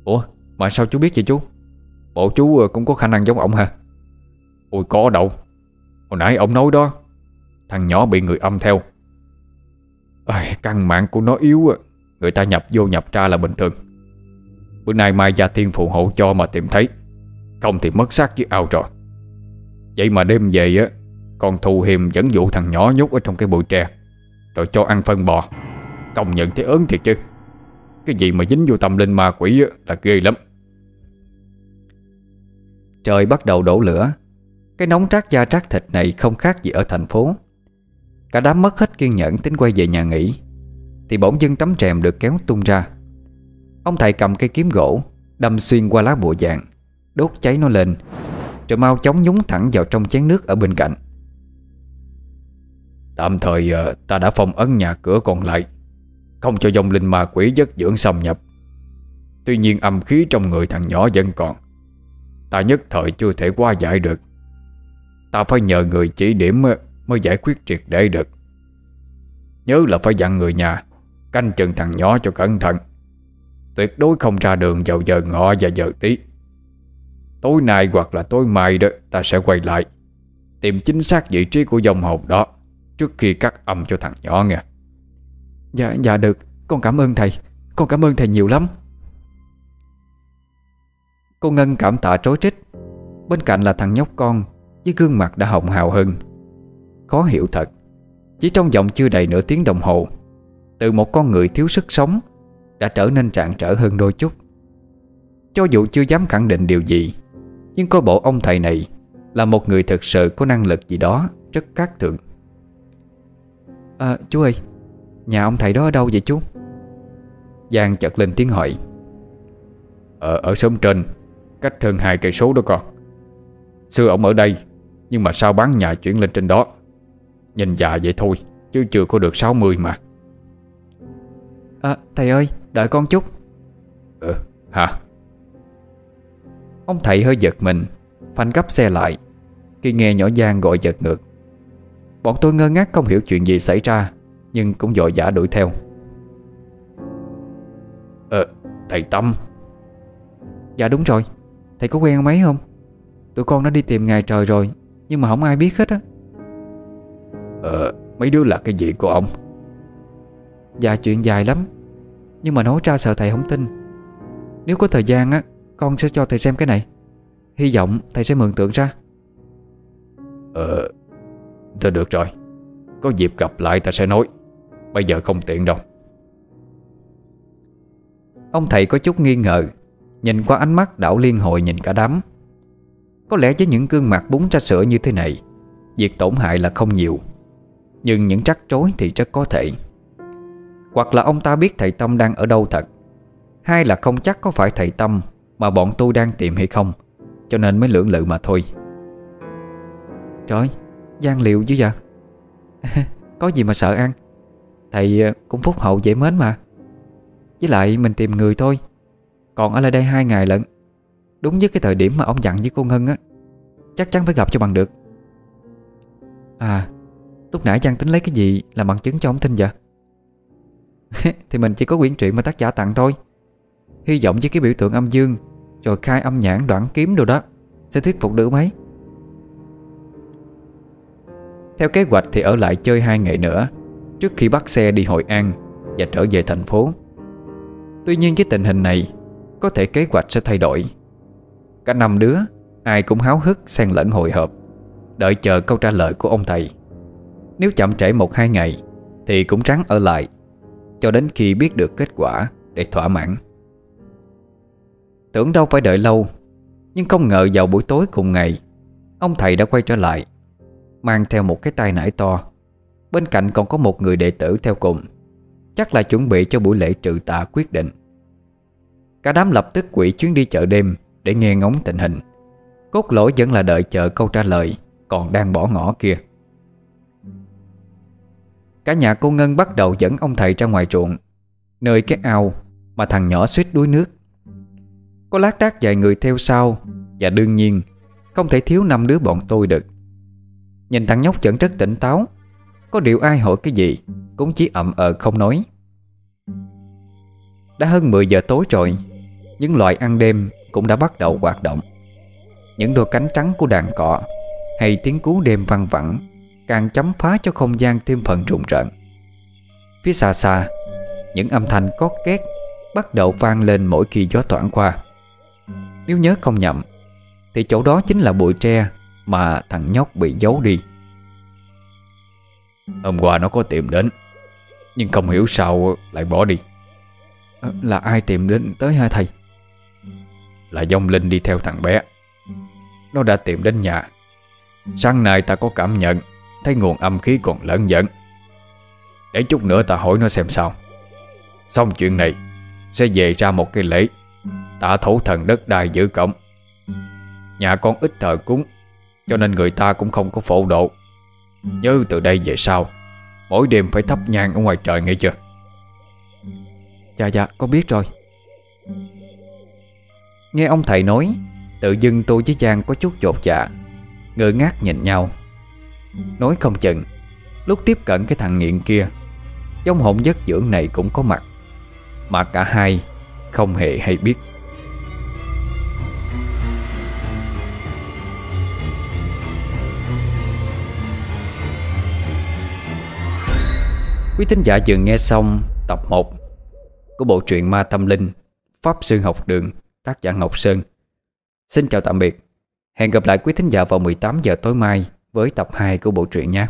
Ủa mà sao chú biết vậy chú? Bộ chú ờ, cũng có khả năng giống ổng hả? Ôi có đâu. Hồi nãy ông nói đó Thằng nhỏ bị người âm theo. À, Căn mạng của nó yếu Người ta nhập vô nhập ra là bình thường. Bữa nay Mai Gia Thiên phụ hộ cho mà tìm thấy Không thì mất xác với ao rồi Vậy mà đêm về á còn thù hiềm dẫn dụ thằng nhỏ nhốt ở trong cái bụi tre, Rồi cho ăn phân bò. Công nhận thấy ớn thiệt chứ. Cái gì mà dính vô tâm linh ma quỷ là ghê lắm. Trời bắt đầu đổ lửa. Cái nóng trát da trát thịt này không khác gì ở thành phố. Cả đám mất hết kiên nhẫn tính quay về nhà nghỉ, Thì bỗng dưng tấm rèm được kéo tung ra. Ông thầy cầm cây kiếm gỗ, Đâm xuyên qua lá bùa vàng, Đốt cháy nó lên, Rồi mau chóng nhúng thẳng vào trong chén nước ở bên cạnh. Tạm thời ờ, ta đã phong ấn nhà cửa còn lại, Không cho dòng linh ma quỷ giấc dưỡng xâm nhập. Tuy nhiên âm khí trong người thằng nhỏ vẫn còn. Ta nhất thời chưa thể qua giải được. Ta phải nhờ người chỉ điểm Mới giải quyết triệt để được. Nhớ là phải dặn người nhà, Canh chừng thằng nhỏ cho cẩn thận. Tuyệt đối không ra đường vào giờ ngọ và giờ tí. Tối nay hoặc là tối mai đó, Ta sẽ quay lại, Tìm chính xác vị trí của dòng hồn đó. Trước khi cắt âm cho thằng nhỏ nghe. Dạ dạ được. Con cảm ơn thầy. Con cảm ơn thầy nhiều lắm. Cô Ngân cảm tạ trối trích. Bên cạnh là thằng nhóc con, Với gương mặt đã hồng hào hơn. Khó hiểu thật. Chỉ trong vòng chưa đầy nửa tiếng đồng hồ, Từ một con người thiếu sức sống Đã trở nên trạng trở hơn đôi chút. Cho dù chưa dám khẳng định điều gì, Nhưng coi bộ ông thầy này Là một người thực sự có năng lực gì đó Rất khác thượng à, Chú ơi Nhà ông thầy đó ở đâu vậy chú? Giang chợt lên tiếng hỏi. Ở, ở xóm trên Cách hơn hai cây số đó con. Xưa ông ở đây Nhưng mà sao bán nhà chuyển lên trên đó? Nhìn già vậy thôi Chứ chưa có được 60 mà. À, Thầy ơi đợi con chút. Ừ hả? Ông thầy hơi giật mình Phanh gấp xe lại. Khi nghe nhỏ Giang gọi giật ngược Bọn tôi ngơ ngác không hiểu chuyện gì xảy ra Nhưng cũng dội dã đuổi theo. Ờ thầy Tâm. Dạ đúng rồi. Thầy có quen ông ấy không? Tụi con đã đi tìm ngày trời rồi Nhưng mà không ai biết hết á. Ờ mấy đứa là cái gì của ông? Dạ chuyện dài lắm. Nhưng mà nói ra sợ thầy không tin. Nếu có thời gian á Con sẽ cho thầy xem cái này. Hy vọng thầy sẽ mường tượng ra. Ờ Thôi được rồi. Có dịp gặp lại ta sẽ nói. Bây giờ không tiện đâu. Ông thầy có chút nghi ngờ, Nhìn qua ánh mắt đảo liên hồi nhìn cả đám. Có lẽ với những gương mặt bún ra sữa như thế này, Việc tổn hại là không nhiều, Nhưng những trắc trối thì rất có thể. Hoặc là ông ta biết thầy Tâm đang ở đâu thật Hai là không chắc có phải thầy Tâm Mà bọn tôi đang tìm hay không, Cho nên mới lưỡng lự mà thôi. Trời gian liệu chứ vậy? Có gì mà sợ ăn? Thầy ờ, cũng phúc hậu dễ mến mà. Với lại mình tìm người thôi. Còn ở lại đây hai ngày lận, Đúng với cái thời điểm mà ông dặn với cô Ngân á, Chắc chắn phải gặp cho bằng được. À Lúc nãy Giang tính lấy cái gì làm bằng chứng cho ông tin vậy? Thì mình chỉ có quyển truyện mà tác giả tặng thôi. Hy vọng với cái biểu tượng âm dương, Rồi khai âm nhãn đoạn kiếm đồ đó, Sẽ thuyết phục được mấy. Theo kế hoạch thì ở lại chơi hai ngày nữa, Trước khi bắt xe đi Hội An Và trở về thành phố. Tuy nhiên với tình hình này, Có thể kế hoạch sẽ thay đổi. Cả năm đứa, Ai cũng háo hức xen lẫn hồi hộp, Đợi chờ câu trả lời của ông thầy. Nếu chậm trễ một hai ngày Thì cũng ráng ở lại, Cho đến khi biết được kết quả Để thỏa mãn. Tưởng đâu phải đợi lâu, Nhưng không ngờ vào buổi tối cùng ngày, Ông thầy đã quay trở lại. Mang theo một cái tay nải to. Bên cạnh còn có một người đệ tử theo cùng. Chắc là chuẩn bị cho buổi lễ trừ tạ quyết định. Cả đám lập tức quỷ chuyến đi chợ đêm Để nghe ngóng tình hình. Cốt lỗi vẫn là đợi chờ câu trả lời, Còn đang bỏ ngỏ kia. Cả nhà cô Ngân bắt đầu dẫn ông thầy ra ngoài ruộng, Nơi cái ao Mà thằng nhỏ suýt đuối nước. Có lát đác vài người theo sau, Và đương nhiên, Không thể thiếu năm đứa bọn tôi được. Nhìn thằng nhóc vẫn rất tỉnh táo. Có điều ai hỏi cái gì, Cũng chỉ ậm ờ không nói. Đã hơn 10 giờ tối rồi, Những loại ăn đêm Cũng đã bắt đầu hoạt động. Những đôi cánh trắng của đàn cọ Hay tiếng cú đêm văng vẳng Càng chấm phá cho không gian thêm phần rùng rợn. Phía xa xa, Những âm thanh cót két Bắt đầu vang lên mỗi khi gió thoảng qua. Nếu nhớ không nhầm, Thì chỗ đó chính là bụi tre mà thằng nhóc bị giấu đi. Hôm qua nó có tìm đến, Nhưng không hiểu sao lại bỏ đi. Ờ, là ai tìm đến tới hai thầy? Là dông linh đi theo thằng bé. Nó đã tìm đến nhà. Sáng nay ta có cảm nhận, Thấy nguồn âm khí còn lớn dẫn. Để chút nữa ta hỏi nó xem sao. Xong chuyện này, Sẽ về ra một cái lễ. Tạ thủ thần đất đai giữ cổng. Nhà con ít thờ cúng cho nên người ta cũng không có phổ độ. Nhớ từ đây về sau Mỗi đêm phải thắp nhang ở ngoài trời nghe chưa? Dạ dạ con biết rồi. Nghe ông thầy nói Tự dưng tôi với Giang có chút dột dạ Ngơ ngác nhìn nhau. Nói không chừng Lúc tiếp cận cái thằng nghiện kia Giống hồn giấc dưỡng này cũng có mặt Mà cả hai Không hề hay biết Quý thính giả vừa nghe xong tập 1 của bộ truyện Ma Tâm Linh, Pháp Sư Học Đường, tác giả Ngọc Sơn. Xin chào tạm biệt. Hẹn gặp lại quý thính giả vào 18 giờ tối mai với tập 2 của bộ truyện nhé.